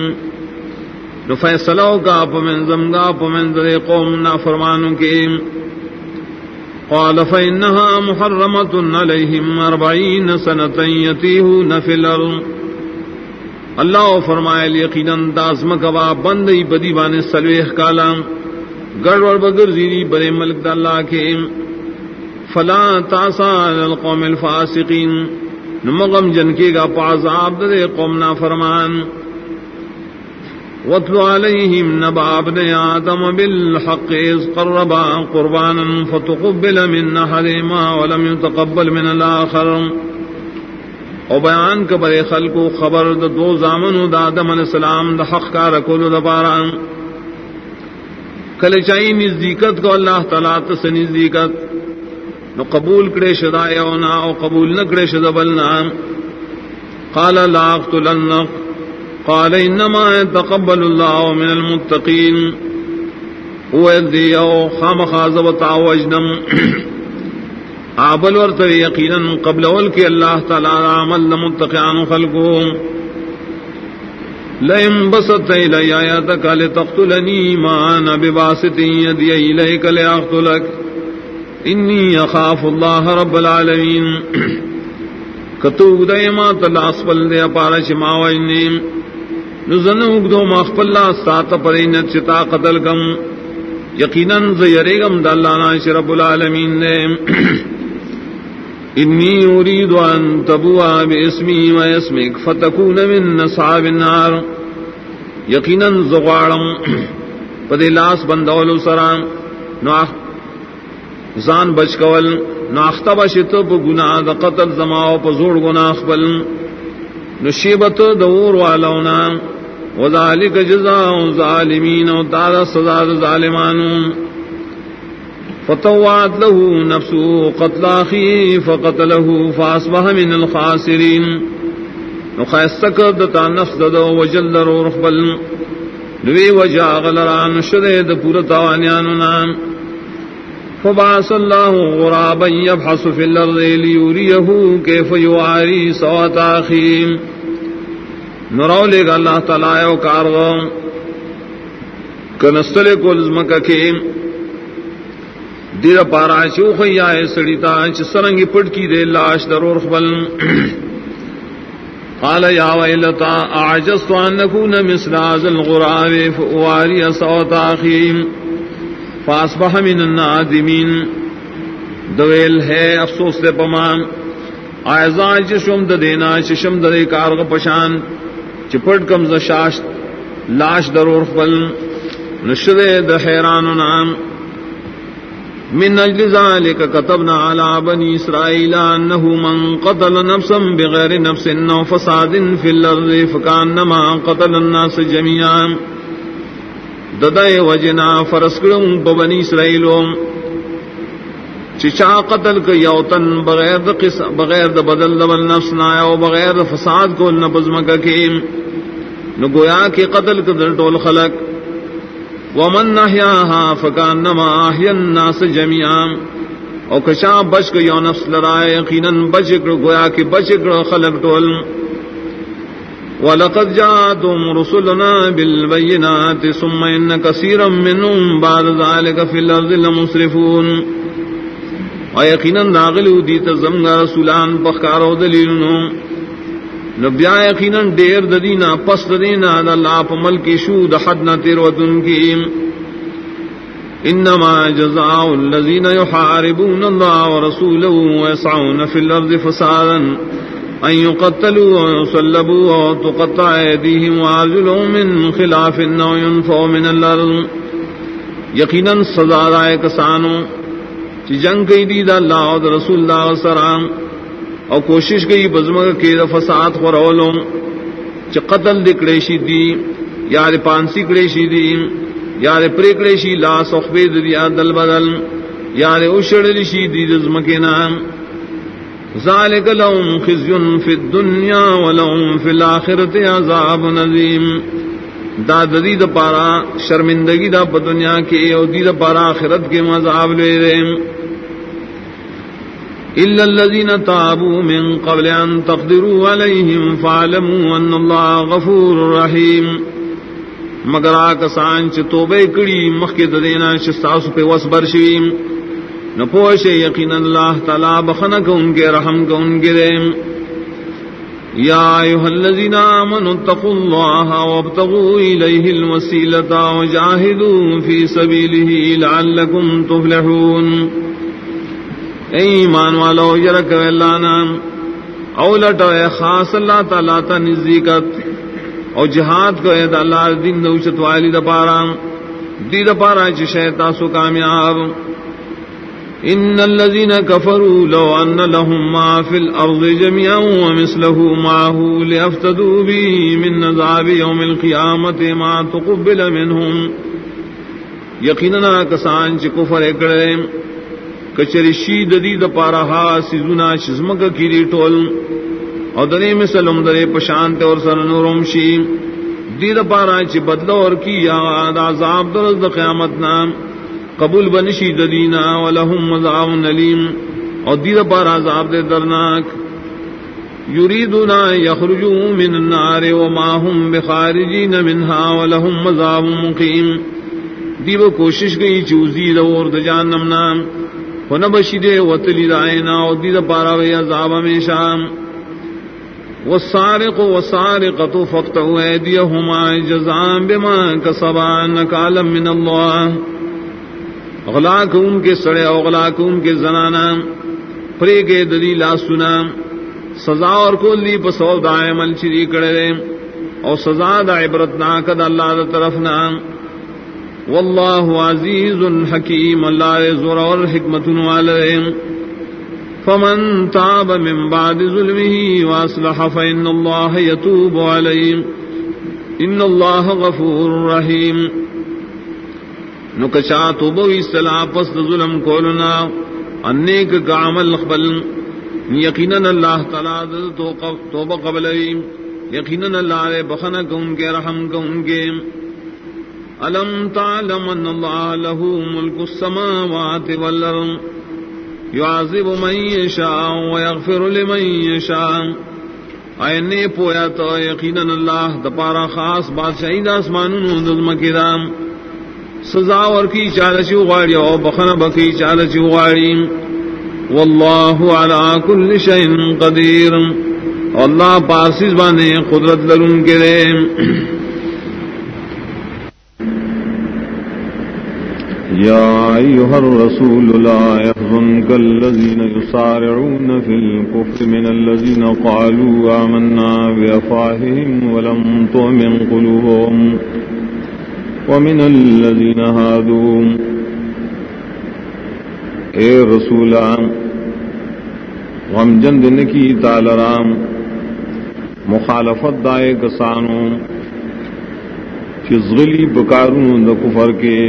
نو نفیصلو کا پمن زمگا پمن در قوم نافرمانوں کے۔ قال فإنها محرمة عليهم أربعين سنة يتيهون في الأرض اللہ فرمائے، یقیناً دازم کوا بند بدی بان سلویخ کالا۔ گڑبڑ بگر زیری برے ملک دا اللہ کے۔ فلا تاسا القوم الفاسقین۔ نمغم جن کے گا پازاب دے قوم نا فرمان واتل عليهم نبع ابن آدم بالحق إذ قربا قربانا فتقبل من أحدهما ولم يتقبل من الآخر. او بیان کبر خلق خبر د دو زامن د آدم علیہ السلام د حق کا رکول د پارا. کل چائی نزدیکت کو اللہ تعالی تس نزدیکت. نو قبول کرے شدا او او قبول نہ کرے شدا بلنا. قال لا اقتلنك قال انما يتقبل الله من المتقين هو الذي او خام خاز وتعوجنم <clears throat> آبل ورت یقینا قبل اول کی اللہ تعالی عمل متقیان خلقهم لئن بسط إلي آياتك لتقتلني ما أنا بباسط يدي إليك لأقتلك إني أخاف الله رب العالمين كتوب <clears throat> دائما تلاس بل دي أپارش ما وجنين نزن اگدو مخفل سات پر چتا قتل کم. یقیناً زیرے گم دالانا شرب العالمین نے. <clears throat> انی اريد ان تبوا باسمي واسمك فتكون من اصحاب النار. یقینا زغوالم <clears throat> پدے لاس بندول سرام نو زان بچ کول. نو اختب شتو گناہ د قتل زماو په زوړ گناہ خپل. نشیبت دور والونا. وذالک جزاء الظالمین و تعالی سزا الظالمان. فطوعت له نفسه قتل اخيه فقتله فاصبح من الخاسرين. نخيستك دتا نفس ددو وجل رو رخبل. لوی وجا غلران شده د پورا توانیانو فبعث الله غرابا يبحث في الارض ليريه كيف يواري سوات اخيه نرو لے گا اللہ تعالی او کارغ کنستلے کو لزمکا کے۔ دیر پارا چو خیا سڑی تا۔ چ سرنگی پٹ کی دے، لاش درور خبل۔ قال یا ویلتا، اعجزت ان نكون مثل هذا الغراب فواري صوت اخي فاصبح من النادمين دویل ہے، افسوس دے پمان۔ آئزاں چشم د دینا چشم د کارغ پشان۔ چپٹ کم زشاش لاش درور خبل نشد د حیران نام من اجل ذلك كتبنا على بني اسرائيل انه من قتل نفسا بغير نفس او فساد في الارض فكانما قتل الناس جميعا ددای وجنا فرسکرم بنی اسرائیلوں. چچا قتل کو یوتن بغیر دا د بغیر د بدل دبل نفس نہ او بغیر دا فساد کو نہ بزم کا کیم۔ نو گویا کہ قتل کو در ٹول خلق۔ ومن نحیاها فکانما احیا الناس جميعا او کشا بچ کو یو نفس لرائے، یقینا بچ کر گویا کہ بچ کر خلق ٹول۔ ولقد جاءتهم رسلنا بالبينات ثم ان كثيرا منهم بعد ذلك في الارض لمسرفون۔ او یقینا ناغلو دی ته رسولان پخکارو دلیلونو. نو بیا یقینا ډیر د دینا پس د دینا د الله په شو د حد نه کی. انما جزاء الذين يحاربون الله ورسوله ويسعون في الارض فسادا. ان يقتلوا ويصلبوا وتقطع ايديهم وارجلهم من خلاف او ينفوا من الارض. یقینا سزا رائے کسانوں چی جنگ گئی دی دا اللہ و دا رسول اللہ و سرام او کوشش گئی بزمگ کے دا فساد خورولوں چی قتل دکڑیشی دی یا دی پانسی کڑیشی دی یا دی پریکڑیشی لا سخبید دی دل بدل یا دی اشڑلیشی دی دزمکینا ذالک لهم خزیون فی الدنیا ولهم فی الاخرت عذاب نظیم۔ دا ددی دا پارا شرمندگی دا پا دنیا کے، او دی دا پارا آخرت کے مذاب لے رہے ہیں۔ إلا الذين تابوا من قبل أن تقدروا عليهم فعلموا أن الله غفور رحيم۔ مگر آکسان چ توبے کڑی مخی دینا چ ساسو پہ وس برشویم۔ نپوش یقین اللہ تعالی بخن کو ان کے رحم کو ان کے دے یا ایوہ الذین آمنوا اتقوا اللہ وابتغوا الیہ الوسیلة وجاہدوا فی سبیلہ لعلکم تفلحون۔ اے ایمان والو یرک اللہ نام۔ اولٹ اے خاص اللہ تعالی تا نزدیکت۔ او جہاد کو اے دا اللہ دین دوشت والی دا پارا۔ دی دا پارا چی شیطا سو کامیاب۔ ان الذين كفروا لو ان لهم ما في الارض جميعا ومثله معه ليفتدوا به من عذاب يوم القيامه ما تقبل منهم۔ یقینا کسان چ کفر کڑے کچری شید دی د پارہا سزنا شزمک کیری ٹول اور دنے مثلم درے پشانت اور سر نورم شی دی د پارا چ بدلو اور کی یا عذاب در قیامت نام قبول بنشی ددینا ولہم مذاب نلیم اور دید پار عذاب دے درناک یریدنا یخرجو من النار وما هم بخارجین منها ولہم مذاب مقیم دیو کوشش گئی چوزی دور دجانم نام ونبشی دے وطلی دائنا اور دید پارا وی عذاب ہمیشہ. والسارق والسارقة فقطعوا أيديهما جزاء بما كسبا نكالا من الله غلا ان کے سڑے اغلا کو ان کے زنانا. پرے کے دلی لا سنا سزا اور کو لی پسو دائے مل چری کڑے اور سزا دا برتنا کد اللہ دا طرف نا واللہ عزیز حکیم اللہ زور اور حکمت والے فمن تاب من بعد ظلمه واصلح فإن الله يتوب عليه إن الله غفور رحيم نو کچا تو بو اصطلاح پس ظلم کولنا انیک کا عمل قبل یقینا اللہ تعالی تو توبہ قبل یقینا اللہ علیہ بخنا کو ان کے، رحم کو ان کے. الم تعلم ان اللہ له ملک السماوات والارض يعذب من يشاء ويغفر لمن يشاء. اینے پویا تو یقینا اللہ دپارا خاص بادشاہی دا اسمانوں دزم کی رام سزا اور کی چالچی اغاڑی او بخن بکی چالچی اغاڑی. واللہ علا کل شئن قدیر. اللہ پارسیز بانے قدرت لرن کرے يا أيها الرسول لا يحزنك الذين يسارعون في الكفر من الذين قالوا آمنا بأفواههم ولم تؤمن قلوبهم ومن الذين هادوا. اے رسولان، غم جند نکی تالرام مخالفت دائے کسانو چزغلی بکارون دا کفر کے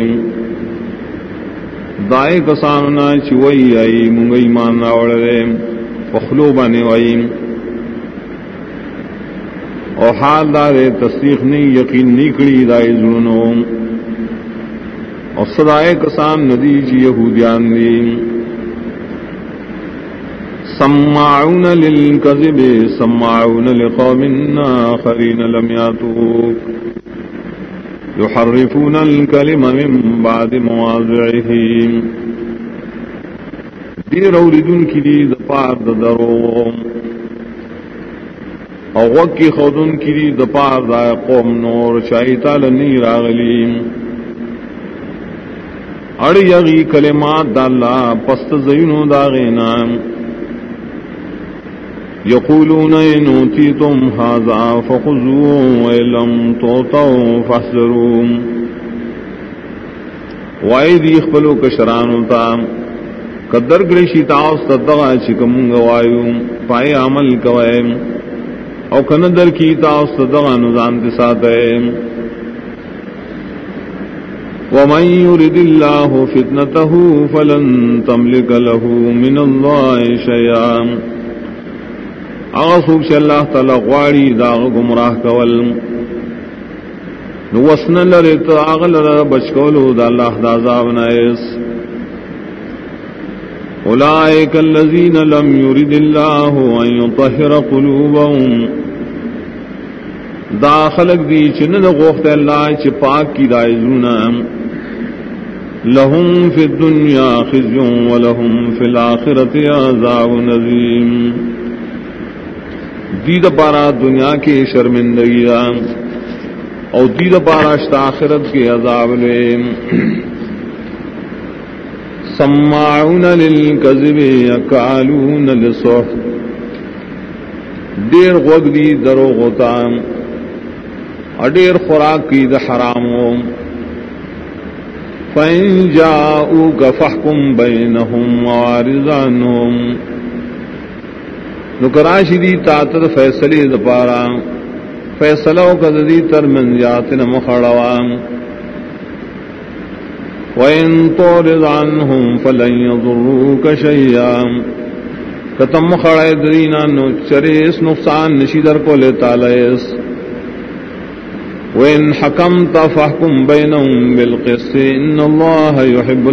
دائے کسانو نا چوئی آئی منگئی ماننا وڑے پخلو بانے وائی اور حال دار تصدیق نہیں یقین نہیں کڑی دائے زڑنو اور سدائے کسان ندی جی یہودیان دی۔ سماعون للکذب، سماعون لقوم آخرین لم یاتوک۔ يحرفون الكلم من بعد مواضعه. دیر اوردن کی دی دپار دروم او وکی خودن کری دپار دا قوم نور چاہی تال نی راغلیم اڑ یغی کلمات دا اللہ پست زینو دا غینا. یقولون اینوتی تم حازا فخذو ویلم توتو فحضرون وائی دی اخبلو کشرانو تا قدر گرشی تاوست دغا چکمونگ وایو پای عمل کوئیم او کن در کی تاس دغا نظام کے ہے ومن يرد الله فتنته فلن تملك له من الله شيئا. اغفوك شاء الله تعالى غواري داغ گمراہ کول. نوسن لرت اغل بچکولو دا الله دا عذاب نائس. أولئك الذين لم يرد الله أن يطهر قلوبهم دا خلق دی چن دا غوخت اللہ چ پاک کی دائزونا لهم في الدنيا خزي ولهم في الآخرة عذاب نظيم دید پارا دنیا کی شرمندگی اور دید پارا آخرت کے عذاب لے۔ سماعون للكذب يقالون للصح دیر غوگ دی درو غوتا اڈیر خوراک کی د حرامو فَإِن جَاءُوكَ فَحْكُم بَيْنَهُمْ وَعَارِضَانُهُمْ نکراشی دی تاتر فیصلی دپارا فیصلو کدی تر منزیاتن مخڑوان وَإِن تُعْرِضْ عَنْهُمْ فَلَن يَضُرُّوكَ شَيْئًا. کتم خڑے درینا، نو چریس نقصان نشیدر کو لیتا لیس. وَإِن حَكَمْتَ فَحْكُم بَيْنَهُم بِالْقِسْطِ، إِنَّ اللَّهَ يُحِبُّ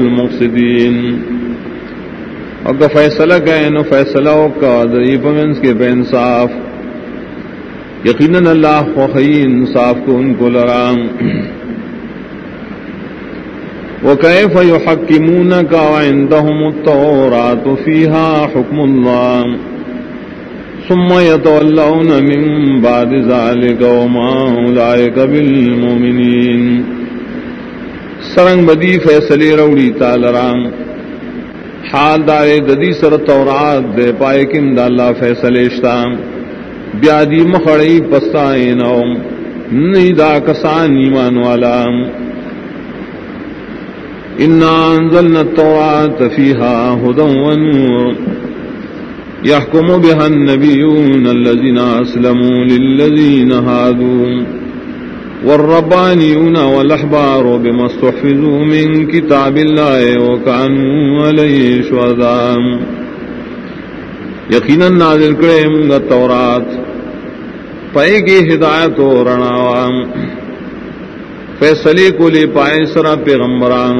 الْمُقْسِطِينَ اگر فیصلہ گئے نو فیصلہ کا دری پمنس کے بے انصاف۔ یقیناً اللہ خوخی انصاف کو ان کو لرام <clears throat> وكيف يحكمونك وعندهم التوراة فيها حكم الله۔ ثم يتولون من بعد ذلك وما أولئك بالمؤمنين۔ سرنگ بدی فیصلے روڑی تالرام حال دارے ددی سر تورات دے پائے کن دالا فیصلے شتام بیادی مخڑی پستائیں نوم نیدا کسان ایمان والا. إنا أنزلنا التوراة فيها هدى ونور يحكم بها النبيون الذين أسلموا للذين هادوا والربانيون والأحبار بما استحفظوا من كتاب الله وكانوا عليه شهداء. یقینا نازل کرے منگا تورات پائے گی ہدایت و رناوام فیصلے کو لے پائے سرا پیغمبران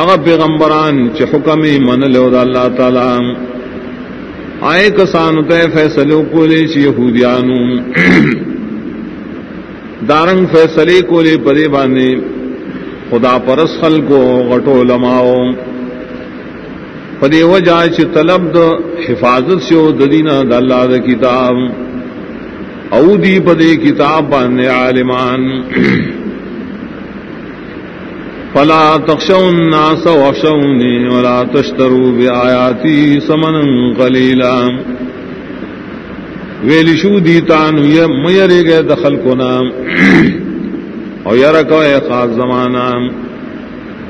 آغا پیغمبران چ حکم من لو دا اللہ تعالی. آئے کسان تے فیصلے کو لے چ یہودیان دارنگ فیصلے کو لے پرے بانے خدا پرس خل کو غٹو لماؤ پدے وجہ چ طلب د حفاظت سے ددینہ د اللہ د کتاب۔ او دی پدے کتاب بانے عالمان۔ فلا تخشوا الناس وخشوني ولا تشتروا بآياتي سمنا قليلا ویلی شو دیتان میرے گئے دخل کو نام۔ اور یرکو خاص زمانہ۔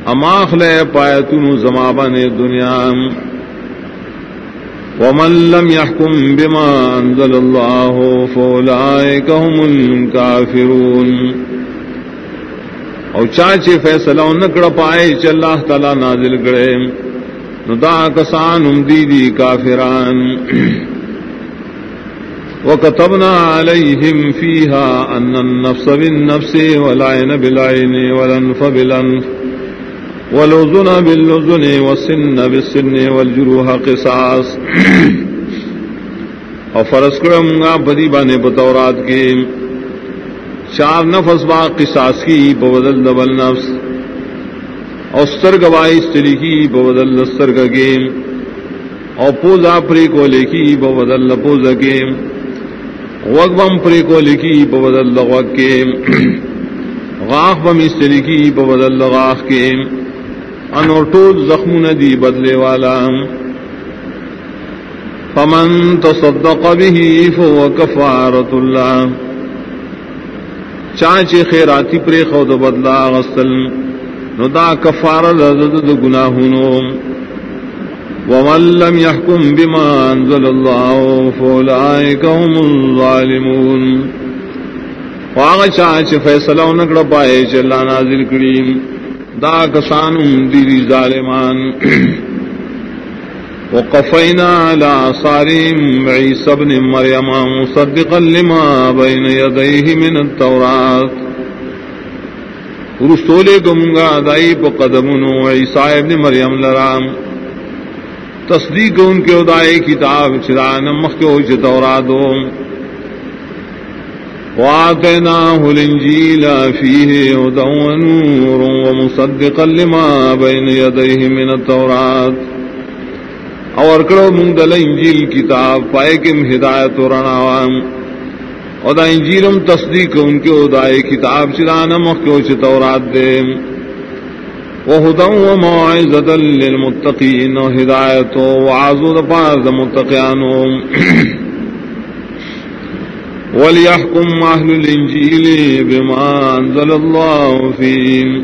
اماخ لے پائے تم زمابن دنیا۔ ومن لم يحكم بما أنزل الله فأولئك هم الكافرون۔ او چاچے فیصلہ نکڑ پائے چ اللہ تعالی نازل کرے۔ ندا کسان ہم دیدی کافران۔ وكتبنا عليهم فيها أن النفس بالنفس والعين بالعين والأنف بالأنف والوزن بالوزن والسن بالسن والجروح قصاص اور فرض کرم گا بدی بانے بطورات کے چار نفس با قصاص کی بودل دبل نفس اور سر گوائی استری کی بودل سر کا گیم اور پوزا پری کو لکھی بودل پوز گیم وغبم پری کو لکھی بودل وگ گیم غاخ بم استری کی بودل غاخ گیم انوٹو زخم ندی بدلے والا۔ فمن تصدق به فهو كفارة الله چانچے خیراتی پرے خود بدلا غسل۔ نو دا کفار د گناہونو۔ ومن لم يحكم بما انزل الله فاولئك هم الظالمون. واغ چانچ فیصلہ نکڑ پائے چلا نازل کریم دا کسان دی ظالمان. <clears throat> وقفینا على صارم عیسی ابن مریم مصدقا لما بین یدیه من التورات رسولے گمگا دائی پا قدمنو عیسی ابن مریم لرام. تصدیق ان کے ادائے کتاب چران مخ کے اوچ توراتو وآتيناه الإنجيل فيه هدى ونور ومصدقا لما بين يديه من التوراة اور کرو منگ دل انجیل کتاب، پائے کم ہدایت و رناوام اور دا انجیلم تصدیق ان کے ادائے کتاب چلانا مخیو چ تورات دے۔ وهدى وموعظة للمتقين وهداية وعزو دپار متقيانهم. <clears throat> وليحكم أهل الإنجيل بما أنزل الله فيهم.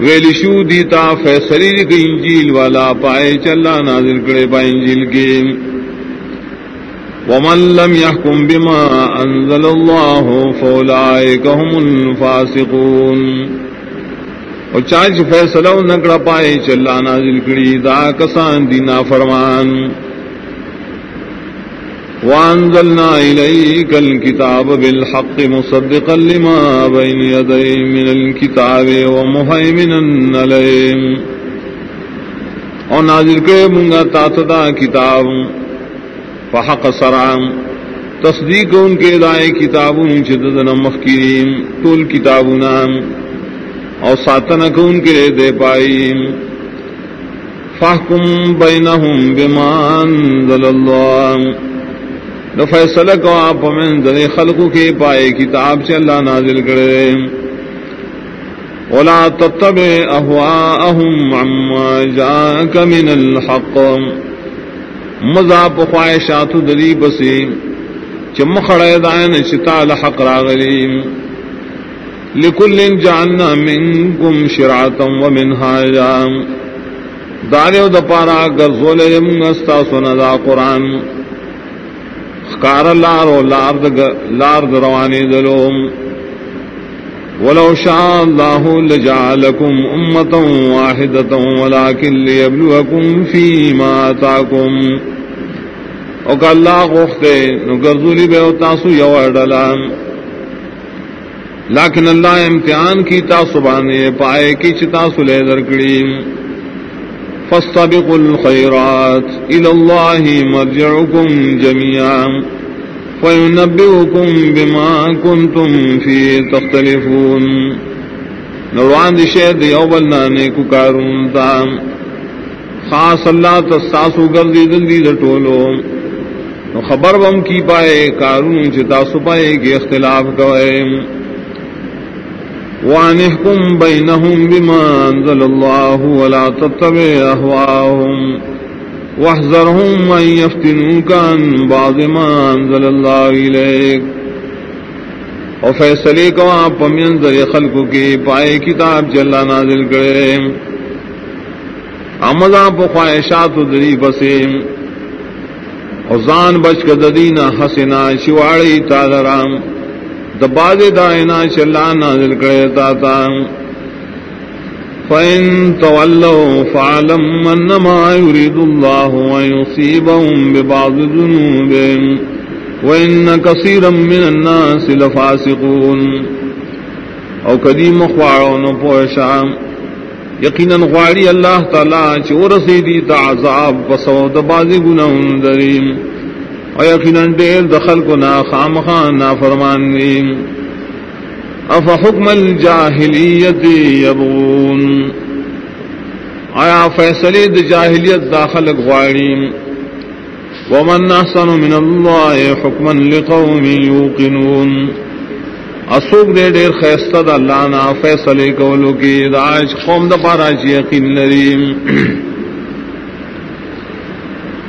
ویلشو دیتا فیصلی کی انجیل والا، پائے چلا نازل کرے پائے انجیل کے. ومن لم يحكم بما أنزل الله فأولئك هم الفاسقون. اور چاچ فیصلہ نکڑا پائے چلا نازل کڑی دا کسان دینا فرمان وانزلنا إليك الكتاب بالحق مصدقا لما بين يدي من الكتاب ومهيمنا عليه اور نازل کرے منگا تاتدا کتاب۔ فحق سرام تصدیق ان کے دائے کتابوں چدد نمخ کریم طول کتابنا اور ساتن کو ان کے دے پائی۔ فاحکم بینہم بمان ذل اللہ۔ نو فیصلہ کو آپ من ذل خلق کے پائے کتاب سے اللہ نازل کرے۔ ولا تتبع اهواءهم عما جاءك من الحق۔ مذاب خواہشات دلی بسی چم خڑے دائن شتا الحق راغلیم لکل جعلنا منکم شرعتا ومنهاجا داریو دا پارا گرزول یمگستا سندا قرآن. خکار لار و لار دا, لار دا روانی دلوم. ولو شاء الله لجعلكم أمة واحدة ولكن ليبلوكم فيما آتاكم وقال الله غفته نقرزوا لي بيوتاسو يوردلان لیکن اللہ امتحان کی تاسبانے پائے کی چتا سلے درکڑی. فاستبقوا الخيرات إلى الله مرجعكم جميعا فينبئكم بما كنتم فيه تختلفون. نروان دی شہد یوبلنا نیکو کارون تام خاص اللہ تستاسو گردی دل دی دٹولو خبر بم کی پائے، کارون چتا سپائے کی اختلاف کوئے. وانحكم بينهم بما أنزل الله ولا تتبع أهواهم واحذرهم أن يفتنوك عن بعض ما أنزل الله إليك اور فیصلے کو آپ پمینزر خلق کے پائے کتاب جلا نازل کرے امدا پو خواہشات دری بسے اور زان بچ کر ددینا حسنا شواڑی تادرام دباد دائنا چلا نازل کرے تا فإن تولوا فعلم أنما يريد الله أن يصيبهم ببعض ذنوبهم وإن كثيرا من الناس لفاسقون. او قدیم خوارون پوشا. یقینا غواری اللہ تعالی چور سیدی تعذاب پسو دبازی گناہن دریم. اور یقیناً دیر دخل کو نا خام خان نا فرمان اف حکم الجاہلیت یبون آیا فیصلے د جاہلیت داخل غواریم ومن احسن من اللہ حکما لقوم یوقنون. اسوک دے دیر خیستد اللہ نا فیصلے کولو کی داج قوم دا پارا چی یقین لریم.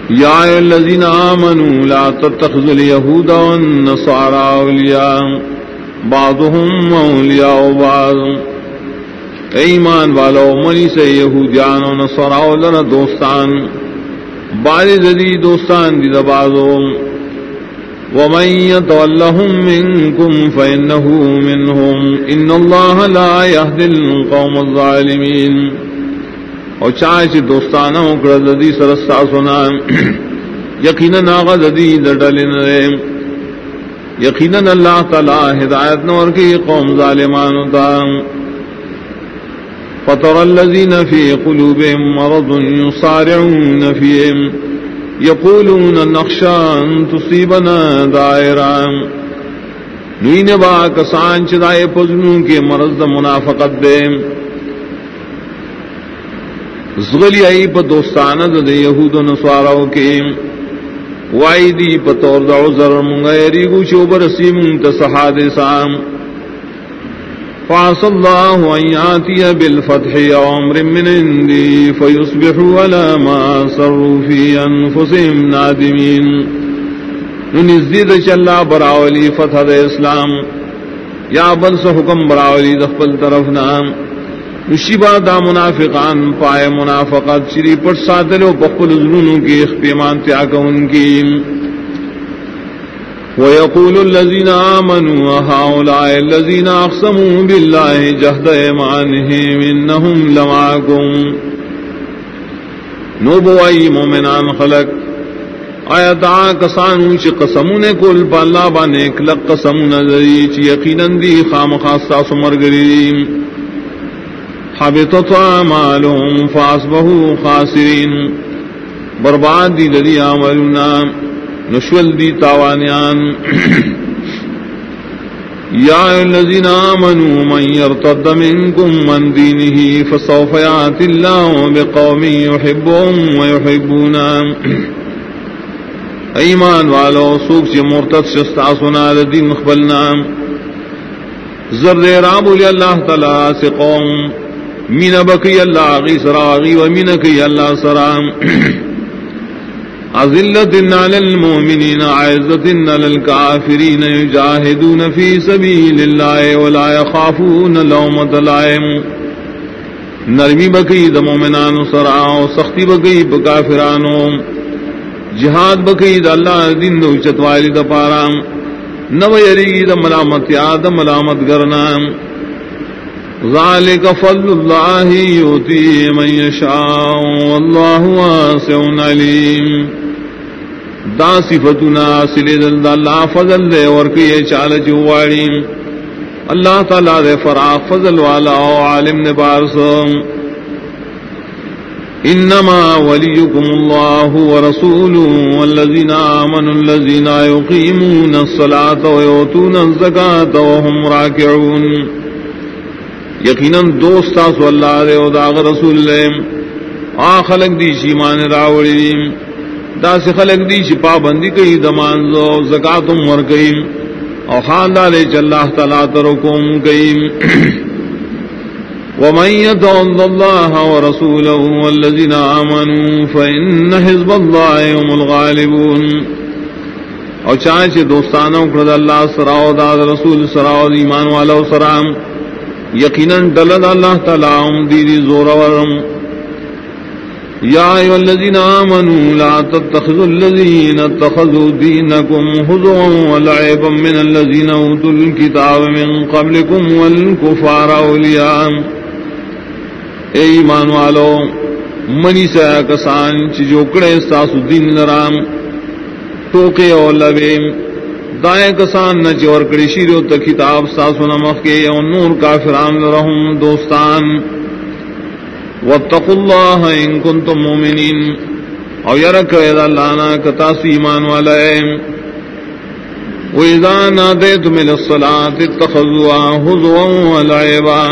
یا الذین آمنوا لا تتخذوا اليهود والنصارى اولیاء بعضهم اولیاء بعض۔ ایمان والو، منی سے یہودیان و نصارى لنا دوستان۔ بعض زدی دوستان دی دبازو ومن يتولهم منكم فإنه منهم إن الله لا يهدي القوم الظالمين اور چاہے چی دوستانہ اکڑا ددی سرستا سنا یقیناً آغا ددی دڈلن رے یقیناً اللہ تعالی ہدایت نور کی قوم ظالمان تا فطر الذين في قلوبهم مرض يصارعون فيهم يقولون نخشى أن تصيبنا دائرا نوی نبا کسان چدائے پزنوں کے مرض منافقت دے زغلی آئی پا دوستانت دے یہود و نسوارو کے۔ وائی دی پا طور دا عذر منگا یریگو چوبر سیمون تسحاد سام۔ فعص اللہ ان یاتی بالفتح عمر من اندی فیصبحوا على ما صروا فی انفسهم نادمین۔ نزدید چلا براولی فتح دا اسلام۔ یا بل سے حکم براولی دخل طرف نام۔ نشیبا دا منافقان، پائے منافقت شری پٹ ساتلو بخل ظلونوں کی اخپیمان تیاک ان کی۔ ويقول الذين آمنوا هؤلاء الذين أقسموا بالله جهد إيمانهم إنهم لمعكم۔ نوبو أي مؤمنان خلق، آیا دعا کسانو چی قسمون کل پا اللہ بانے کلق قسمون ذری چی یقینا دی خام خاصا سمرگریم حبطت اعمالهم فاصبحوا خاسرين. برباد دی لدی عملنا نشول دی تاوانیان. <clears throat> یا الذين آمنوا، من يرتد منكم من دينه فسوف يأتي الله بقوم يحبهم ويحبون <clears throat> ایمان والو، سوک سے مرتد شستا سنا دین مخبلنا زرد رابو لی اللہ تعالی سے قوم مین بکی اللہ غی سراغی و مین کی اللہ سرام عزلت علی المؤمنین عزت علی الكافرین یجاہدون فی سبیل اللہ ولا یخافون لومت لائم۔ نرمی بکی دا مومنان سراؤ سختی بکی بکافرانو جہاد بکی دا اللہ دن دو چتوالی دا پارام نو یری دا ملامت یا دا ملامت گرنام ذلك فضل الله يؤتي من يشاء والله واسع عليم۔ دا صفتنا سلی دل اللہ فضل دے ورکی چال چواڑی اللہ تعالی دے فراق فضل والا او عالم نے بارس۔ انما وليكم الله ورسوله والذين آمنوا الذين يقيمون الصلاة ويؤتون الزكاة وهم راكعون یقیناً دوست سو اللہ دے او داغ رسول لے۔ آ خلق دی شی مان راوڑی دا سے خلق دی شی پابندی کئی دمان زو زکاتم ور کئی او خاندان چ اللہ تعالی ترکم کئی ومن يتول الله ورسوله والذين آمنوا فإن حزب الله هم الغالبون۔ او چاہے دوستانوں کرد اللہ سراؤ داد رسول سراؤ ایمان والا سرام سرام۔ یقیناً دلد اللہ تعالی دیدی زور ورم. یا ایو الذین آمنوا لا تتخذوا الذین اتخذوا دینکم حضوا ولعبا من الذین اوتوا الكتاب من قبلكم والکفار اولیاء. اے ایمان والو، منی سے کسان چی جوکڑے ساسو دین لرام، ٹوکے اور لبیم دائیں کسان نہ جی چور کڑی شیرو تو کتاب ساسو نمخ کے او نور کافران رحم دوستان. واتقوا اللہ ان کنتم مومنین. او یرک اذا لانا کتاس ایمان والا وَإِذَا نَادَيْتُمْ إِلَى اتَّخَذُوهَا هُزُوًا وَلَعِبًا.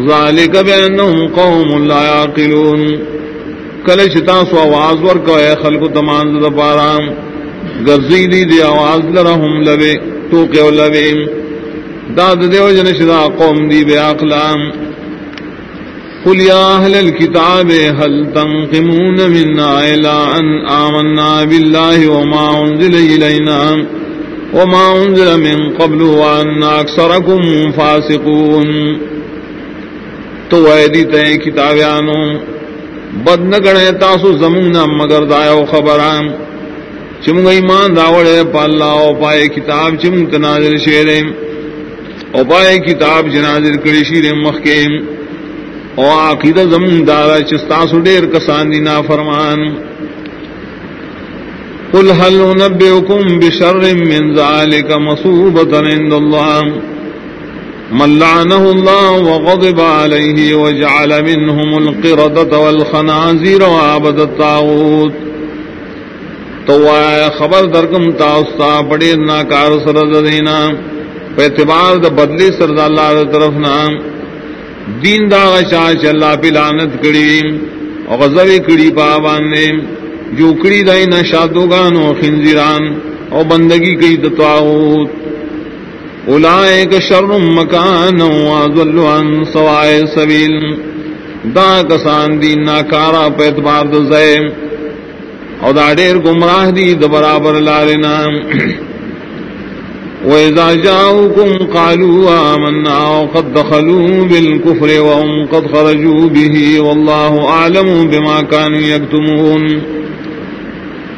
ذَلِكَ بِأَنَّهُمْ قَوْمٌ لَا يَعْقِلُونَ. سو آواز ور اے خلق تمان ز گرزی دی دی آواز لرہم لبے توقع و لبے داد دیو جنشدا قوم دی بے اقلام۔ قل یا اہل الكتاب، هل تنقمون منا الى ان آمنا بالله وما انزل الینا۔ وما انزل من قبل وان اکثرکم فاسقون۔ تو ایدی تے کتابیانو، بد نگڑے تاسو زمون مگر دایو خبران۔ چمگ ایمان داوڑے پالا او پائے کتاب چم تناظر شیر او پائے کتاب جناظر کڑی شیر مخکے او عقید زمون دارا چستاسو دیر کسان دینا فرمان قل هل ننبئكم بشر من ذلك مصوبة عند الله من لعنه الله وغضب عليه وجعل منهم القردة والخنازير وعبد الطاغوت۔ تو خبر درکم تاستا بڑے ناکار سرد دینا اعتبار دا بدلے سرد اللہ دا طرف نام دین دا غشا چ اللہ پہ لعنت کڑی اور غضب کڑی پابان نے جو کڑی دائی نہ شادوگان و خنزیران اور بندگی کئی دتواؤت اولائک شر مکان وازل عن سوائے سبیل دا کسان دی ناکارا پہ اعتبار دا زیم۔ او دا دیر گمراہ دی دا برابر لارنا <clears throat> وَإِذَا جَاءُكُمْ قَالُوا آمَنَّا وَقَدْ دَخَلُوا بِالْكُفْرِ وَهُمْ قَدْ خَرَجُوا بِهِ وَاللَّهُ أَعْلَمُ بِمَا كَانُوا يَكْتُمُونَ.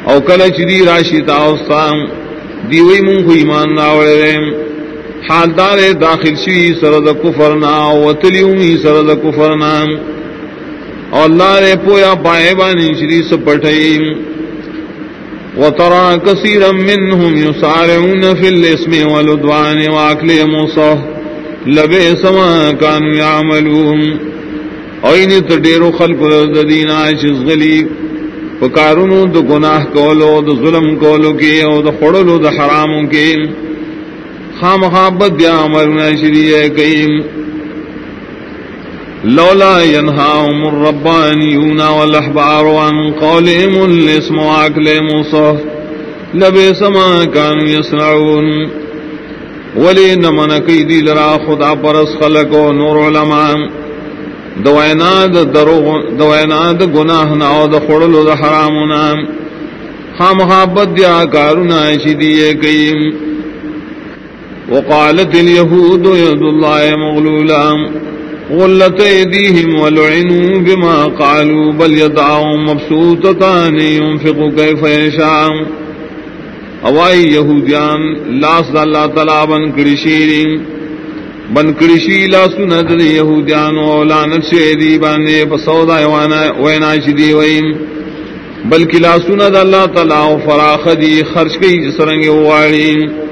او کلچ دی راشی تاوستان دیوئی من کو ایمان ناوڑے حال دار داخل شي سره د کفر نه شوی سرد کفرنا وطلیومی سرد کفرنا اور اللہ رے پویا پائے بانی شری سپٹھئی وترى كثيرا منهم يسارعون في الاسم والعدوان واكل مصح لبئس ما كانوا يعملون. اين تدير خلق الذين عاجز غلي فکارونو د گناہ کولو، د ظلم کولو کې او د خړلو د حرامو کې خامخابت بیا امرنا شریعه کئیم. لولا ينهاهم الربانيون والأحبار عن قولهم الاسم وعقلهم صف لبئس ما كانوا يصنعون. ولين من كيدي لرا خدا پرس خلق و نور علماء. دوائنا دا دروغ، دوائنا دا گناہ ناو دا خڑلو دا حرامنا خام محبت دیا کارونا کارنا شدیے کئیم. وقالت اليهود يد الله مغلولا. غلت ايديهم ولعنوا بما قالوا بل يدعهم مبسوطتان ينفق كيف يشاء. اوائی یہودیان، لاس دا اللہ تعالی بن کڑی شیرین، بن کڑی شی لاسو ند یہودیان و لعنت شیدی بانے پسودا وینا شدی ویم بلکہ لاسو ند اللہ تعالی فراخ دی، خرچ کی جسرنگ وارین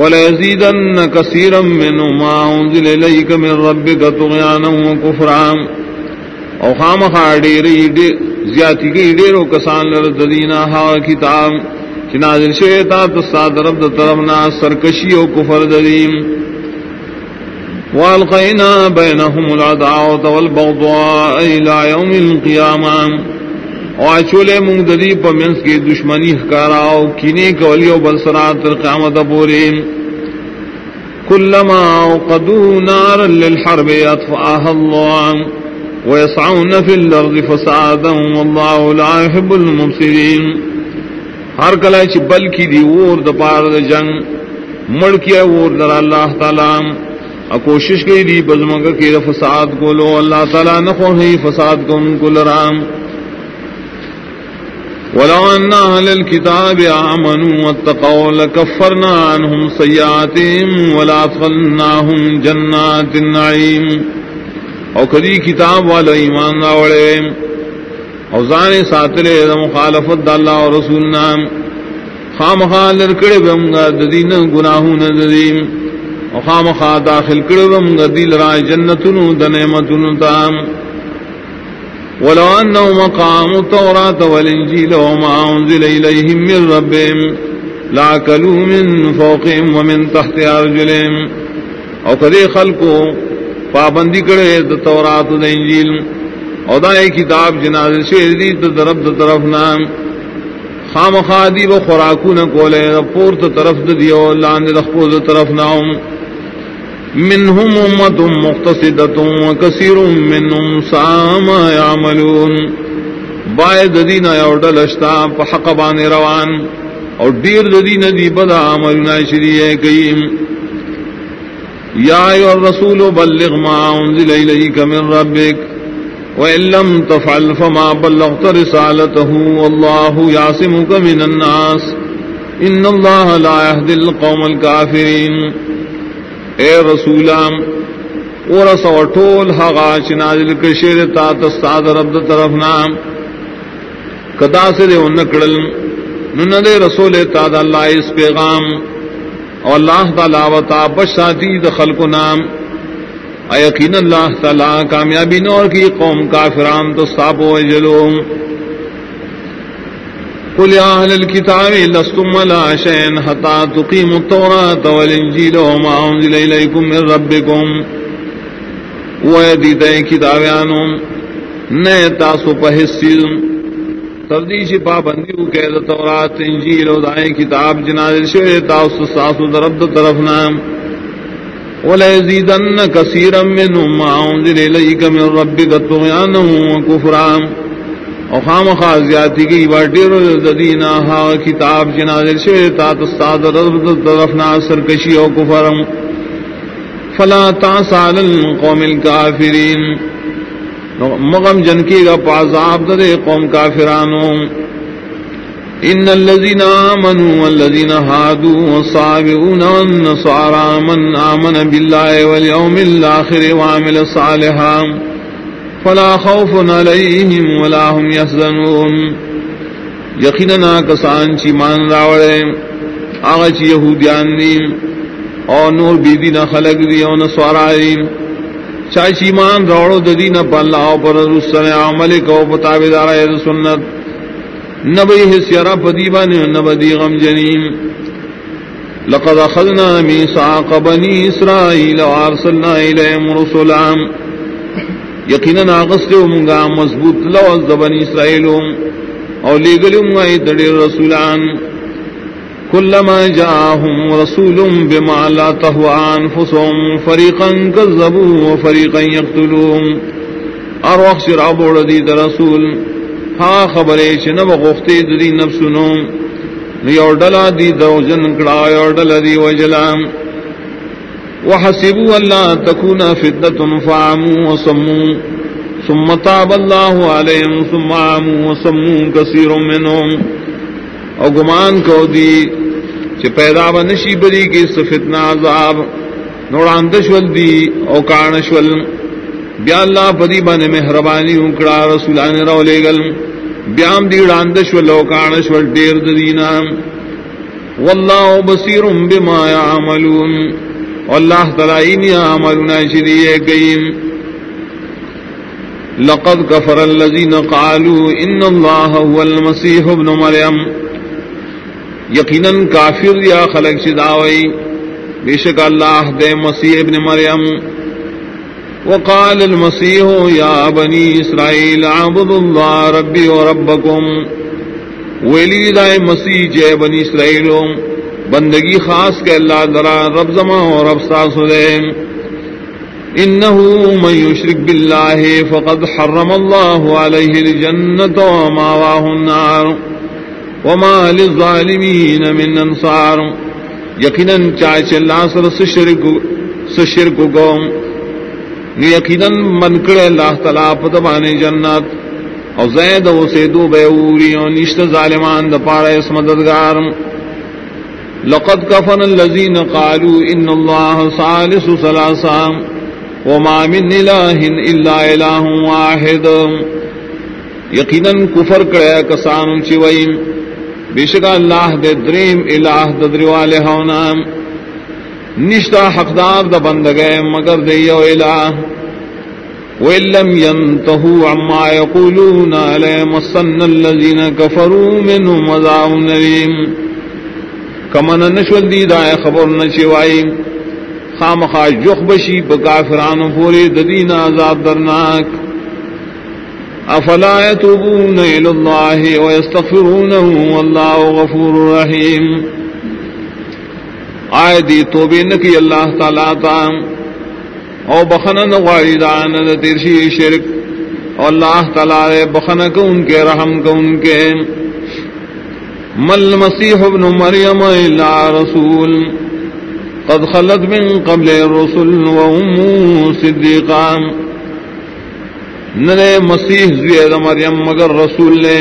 وليزيدن كثيرا منه ما أنزل إليك من ربك طغيانا وكفرا. او خام خاڑی زیادتی کی ڈیرو کسان لرد دینا ہا کتاب، چی نازل شیطا تستاد رب طرفنا سرکشی و کفر دیم والقینا بینهم العداوت والبغضاء الى یوم القیامة وعچولے مungددی پا منس کی دشمنی خکاراو کینے کولیو بلسرات تر قیامت بوریم كلما أوقدوا نارا للحرب أطفأها الله ويسعون في الأرض فسادا والله لا يحب المبصرين ہر کلا چ بل کی دی اور د پار د جنگ مڑ کیا اور در اللہ تعالی. ا کوشش کی دی بزمگ کی فساد کو لو اللہ تعالی نہ خو فساد کو ان کو لرام. ولو أن أهل الكتاب آمنوا واتقوا لكفرنا عنهم سيئاتهم ولا أدخلناهم جنات النعيم. او کدی کتاب والا ایمان راوڑے، او زان ساترے دا مخالفت دا اللہ و رسول نام. خام خال لرکڑے بمگا ددین گناہون ددیم او خام خال داخل کڑے بمگا دیل را جنتنو دا نعمتنو تام. ولو أنه مقام التوراة والإنجيل وما أنزل إليهم من ربهم لعكلوا من فوقهم ومن تحت أرجلهم او کدے خلقو پابندی کرے دا تورات دا انجیل او دا ایک کتاب جناز شیر دی دا درب دا طرف نام خام خادی و خوراکو نکولے دا پور تا طرف دا دیو لاند دا خپو دا طرف نام منهم امت مختصدت وكثير منهم ساء ما يعملون. باید دین او ڈلشتا پا حق بان روان اور دیر دین دی بدا عملنا شریع کئیم یا ایو الرسول بلغ ما انزل الیک من ربک وإن لم تفعل فما بلغت رسالته والله يعصمك من الناس. إن الله لا يهدي القوم الكافرين اے رسولام اور سو ٹول چنازل کشیر تا تستاد رب طرف نام۔ کدا سے دے ان کڑل نن دے رسول تا دا اللہ اس پیغام۔ اور اللہ تعالی و تا بشاتی دخل کو نام۔ یقین اللہ تعالی کامیابی نور کی قوم کافران تو صاحب و جلوم۔ قل يا أهل الكتاب، لستم ولا شيء حتى تقيموا التوراة والإنجيل وما أنزل إليكم من ربكم. ويدي كتابيانهم نئے تاسو پہ حصی تردیش پابندیو کہ تورات، انجیل و دائیں کتاب جنازل شوئے، تاسو ساسو درب طرف نام وليزيدن كثيرا منهم ما أنزل إليك من ربك طغيانا وكفرا۔ او خام وخام خازياتي كي بارتير الذين ها كتاب جنازل شوی تا شيطات الصادر طرفنا سركشي وكفرا فلا تعصى على القوم الكافرين مغم جن کی گا پازاب دے قوم کافرانوں ان الذين امنوا والذين هادوا والصابئون والنصارى من امن بالله واليوم الاخر وعمل صالحا۔ فلا خوف عليهم ولا هم يحزنون یقینا کسان چی مان راوڑے، آغا چی یہودیان دی اور نور بیدی نہ خلق دی اور نصارا دی. چاہی چی مان راوڑو ددی نہ پا اللہ پر رسل عمل کو بتابدار سنت. نبی حسیرا پدیبان نبدی غم جنیم لقد اخذنا ميثاق بني اسرائيل وارسلنا اليهم رسلا یقینا اغسطو منگا مضبوط لوز بني اسرائيل او لگلو منگا دڑی رسولان. كلما جاءهم رسول بما لا تهوى انفسهم فريقا كذبوا وفريقا يقتلون اروخ شراب ردی رسول. ہا خبرے چن بغفتے دی نفسنو یو ڈلا دی دو جن کڑا، یو ڈلا دی وجلام وحسبوا اللہ تکون فتنة فعموا وصموا. ثم تاب اللہ علیہم ثم عموا وصموا کثیر منهم. او گمان کو دی چھ پیدا بنشی بری کی سفتنا عذاب نوڑاندشول دی او کارنشول. بیا اللہ پدی بن مہربانی اکڑا رسولان رو لے گل. بیام دی راندش و لوکانش و دیر دینا. واللہ بصیر بما یعملون. واللہ تلائین یعملون شریع قیم. لقد كفر الذين قالوا ان الله هو المسيح ابن مريم یقینا کافر یا خلق شداوی بے شک اللہ دے مسیح ابن مریم. وقال المسيح يا بني إسرائيل عبدوا الله ربي وربكم ویلی دائے مسیح جے بنی اسرائیل بندگی خاص کے اللہ درا رب زما اور رب ساس دے۔ انه من يشرك بالله فقد حرم الله عليه الجنة وماواه النار وما للظالمين من انصار۔ یقینا چاچ اللہ سر سشرک سشرک قوم یقیناً منکڑ اللہ تعالیٰ پتبان جنت۔ اور زید و سیدو بیوری اور نشت ظالمان دپار اس مددگار۔ لقد کفن الذین قالوا ان اللہ ثالث ثلاثا وما من الہ الا الہ واحد. یقیناً کفر کرے کسان چوئیم بشکا اللہ دے دریم الہ ددروالے ہونا نشتا حقدار دا بندگے مگر دیو الہ وَإِلَّمْ يَنْتَهُوا عَمَّا يَقُولُونَ لَيَمَسَّنَّ الَّذِينَ كَفَرُوا مِنْهُمْ عَذَابٌ أَلِيمٌ کمن نشول دی دا خبر نشوائی خامخا جخ بشی بکافران پوری ددین عذاب درناک. افلا يتوبون الى الله ويستغفرونه غفور رحيم آئے دی توبے نکی اللہ تعالی تا. او بخنا نغواری دان تیرشی شرک. او اللہ تعالی بخنا کو ان کے رحم کو ان کے. مل مسیح ابن مریم الا رسول. قد خلت من قبل الرسل وهم صدیقان ننے مسیح زوید مریم مگر رسول نے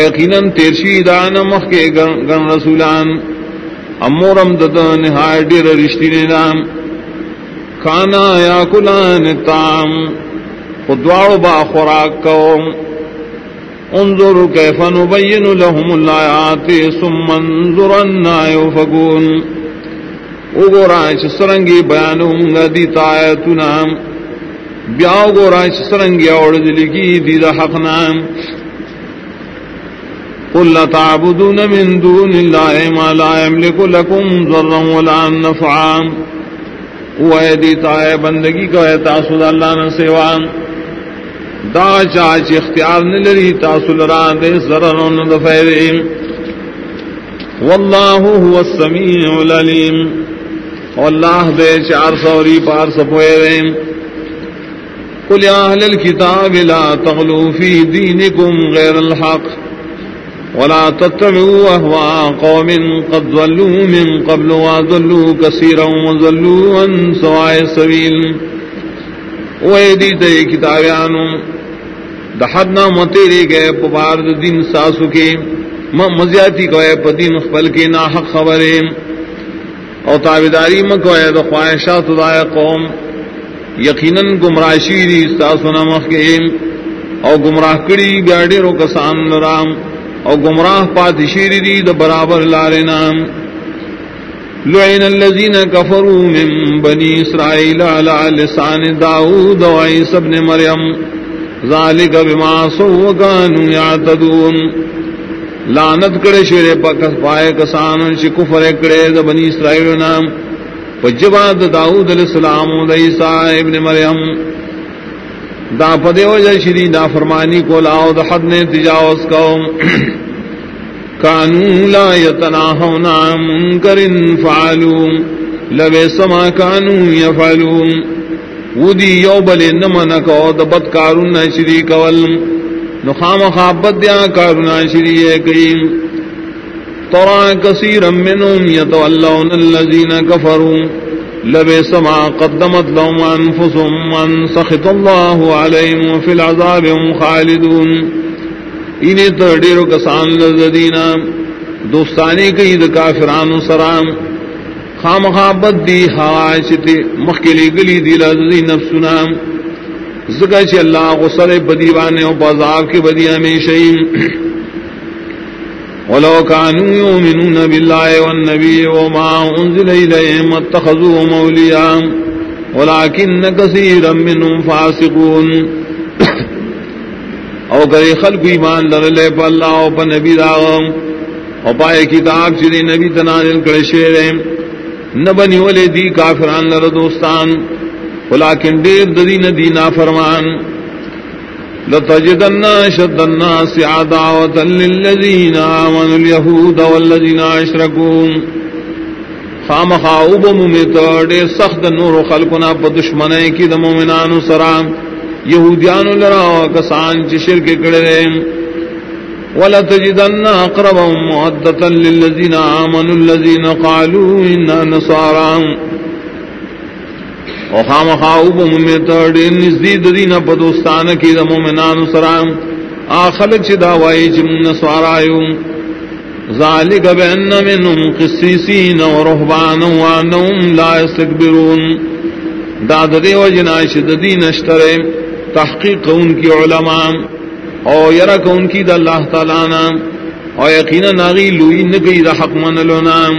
یقیناً تیرشی دان مخ کے گن رسولان. امورم دد نہائے ڈیر رشتی نام کھانا یا کلان تام. خدواڑ با خوراک کو انظر کیف نبین لهم الآیات ثم انظر انا یوفقون اگورا سرنگی بیانوں گا دیتا آیتنا. بیا اگورا سرنگی اوڑ دلگی دیدا حق نام. قل تعبدون من دون الله ما لا يملك لكم ضرا ولا نفعا. ویدی تائے بندگی کو ہے تاسل اللہ نے سیوان دا چاچ اختیار نلری تاسل را دے ضرر دفیرین واللہ هو السمیع العلیم. واللہ دے چار سوری پار سپوئے رین قل یا اہل الكتاب لا تغلو فی دینکم غیر الحق. ولا تتبعوا أهواء قوم قد ظلوا من قبل وظلوا كثيرا وظلوا عن سواء السبيل ويدي تي كتابيانو دحدنا متيري گئے پبار دین ساسو کے مزیاتی کو ہے پدین خپل کے ناحق خبریں او تابداری مکو ہے تو خواہشات دائے قوم، یقیناً گمراہ شیری ساسو نمخ کے۔ او گمراہ کڑی بیاڑی رو کسان رام او گمراہ پات شیر دی د برابر لارنا لعن الذين كفروا من بني اسرائيل على لسان داوود وعيسى ابن مريم. ذلك بما سووا كانوا يعتدون. لعنت کرے شیر پاک پائے کسان چ کفر کرے د بنی اسرائیل نام. پجباد داؤد علیہ السلام و عیسی ابن مریم. دا پدے وجہ شری دا فرمانی کو لاؤ، دا حد نے تجاوز کو کانو لا یتناہون عن منکر فعلو لبے سما کانو یفعلو ودی یو بلے نمنکو دا بد کارون شری کول نخام خوابت دیا کارون شری کئی ترى كثيرا منهم يتولون الذين كفروا لبئس ما قدمت لهم أنفسهم من سخط الله عليهم وفي العذاب هم خالدون انہیں تو ڈیرو کسان لذدینا دوستانی کئی دا کافران سرام۔ خام خابت دی حواشتی مخکلی گلی دی لذدی نفسنا زکا چی اللہ غصر بدیوانے و بازاب کے بدی ہمیشہیم ولو كانوا يؤمنون بالله والنبي وما أنزل إليهم اتخذوا موليا ولكن كثيرا منهم فاسقون۔ او کرے خلق ایمان لرلے پا اللہ او پا نبی داغم او پائے کتاب چلی نبی تنازل کرے شیرے نبنی والے دی کافران لر دوستان. ولیکن دیر دین دینا فرمان لتجدن شد الناس عداوة للذين آمنوا اليهود والذين اشركوا خام خاوب ممتا دیر سخت نور خلقنا پا دشمنے کی دا مومنان سرام یہودیان لرا کسان چ شرک کڑے ولا تجدن اقربهم مودة للذين آمنوا الذين قالوا إنا نصارى۔ وخام خاوب ممیتا دین نزدید دین پا دوستان کی دا مومنان سرام آخلق چی داوائی چی من نصارایو ذالک بأن منهم قسیسین و رهبان و انهم لا يستكبرون داد دے وجنائش دین اشترے۔ تحقیق ان کی علماء او یرک ان کی دا اللہ تعالیٰ نام او یقینا ناغی لوی نگئی دا حق من لونام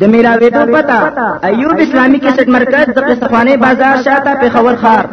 د میرا ویدو پتا، ایوب اسلامی کیسټ مرکز د قصفانه بازار شاته په خبر خار۔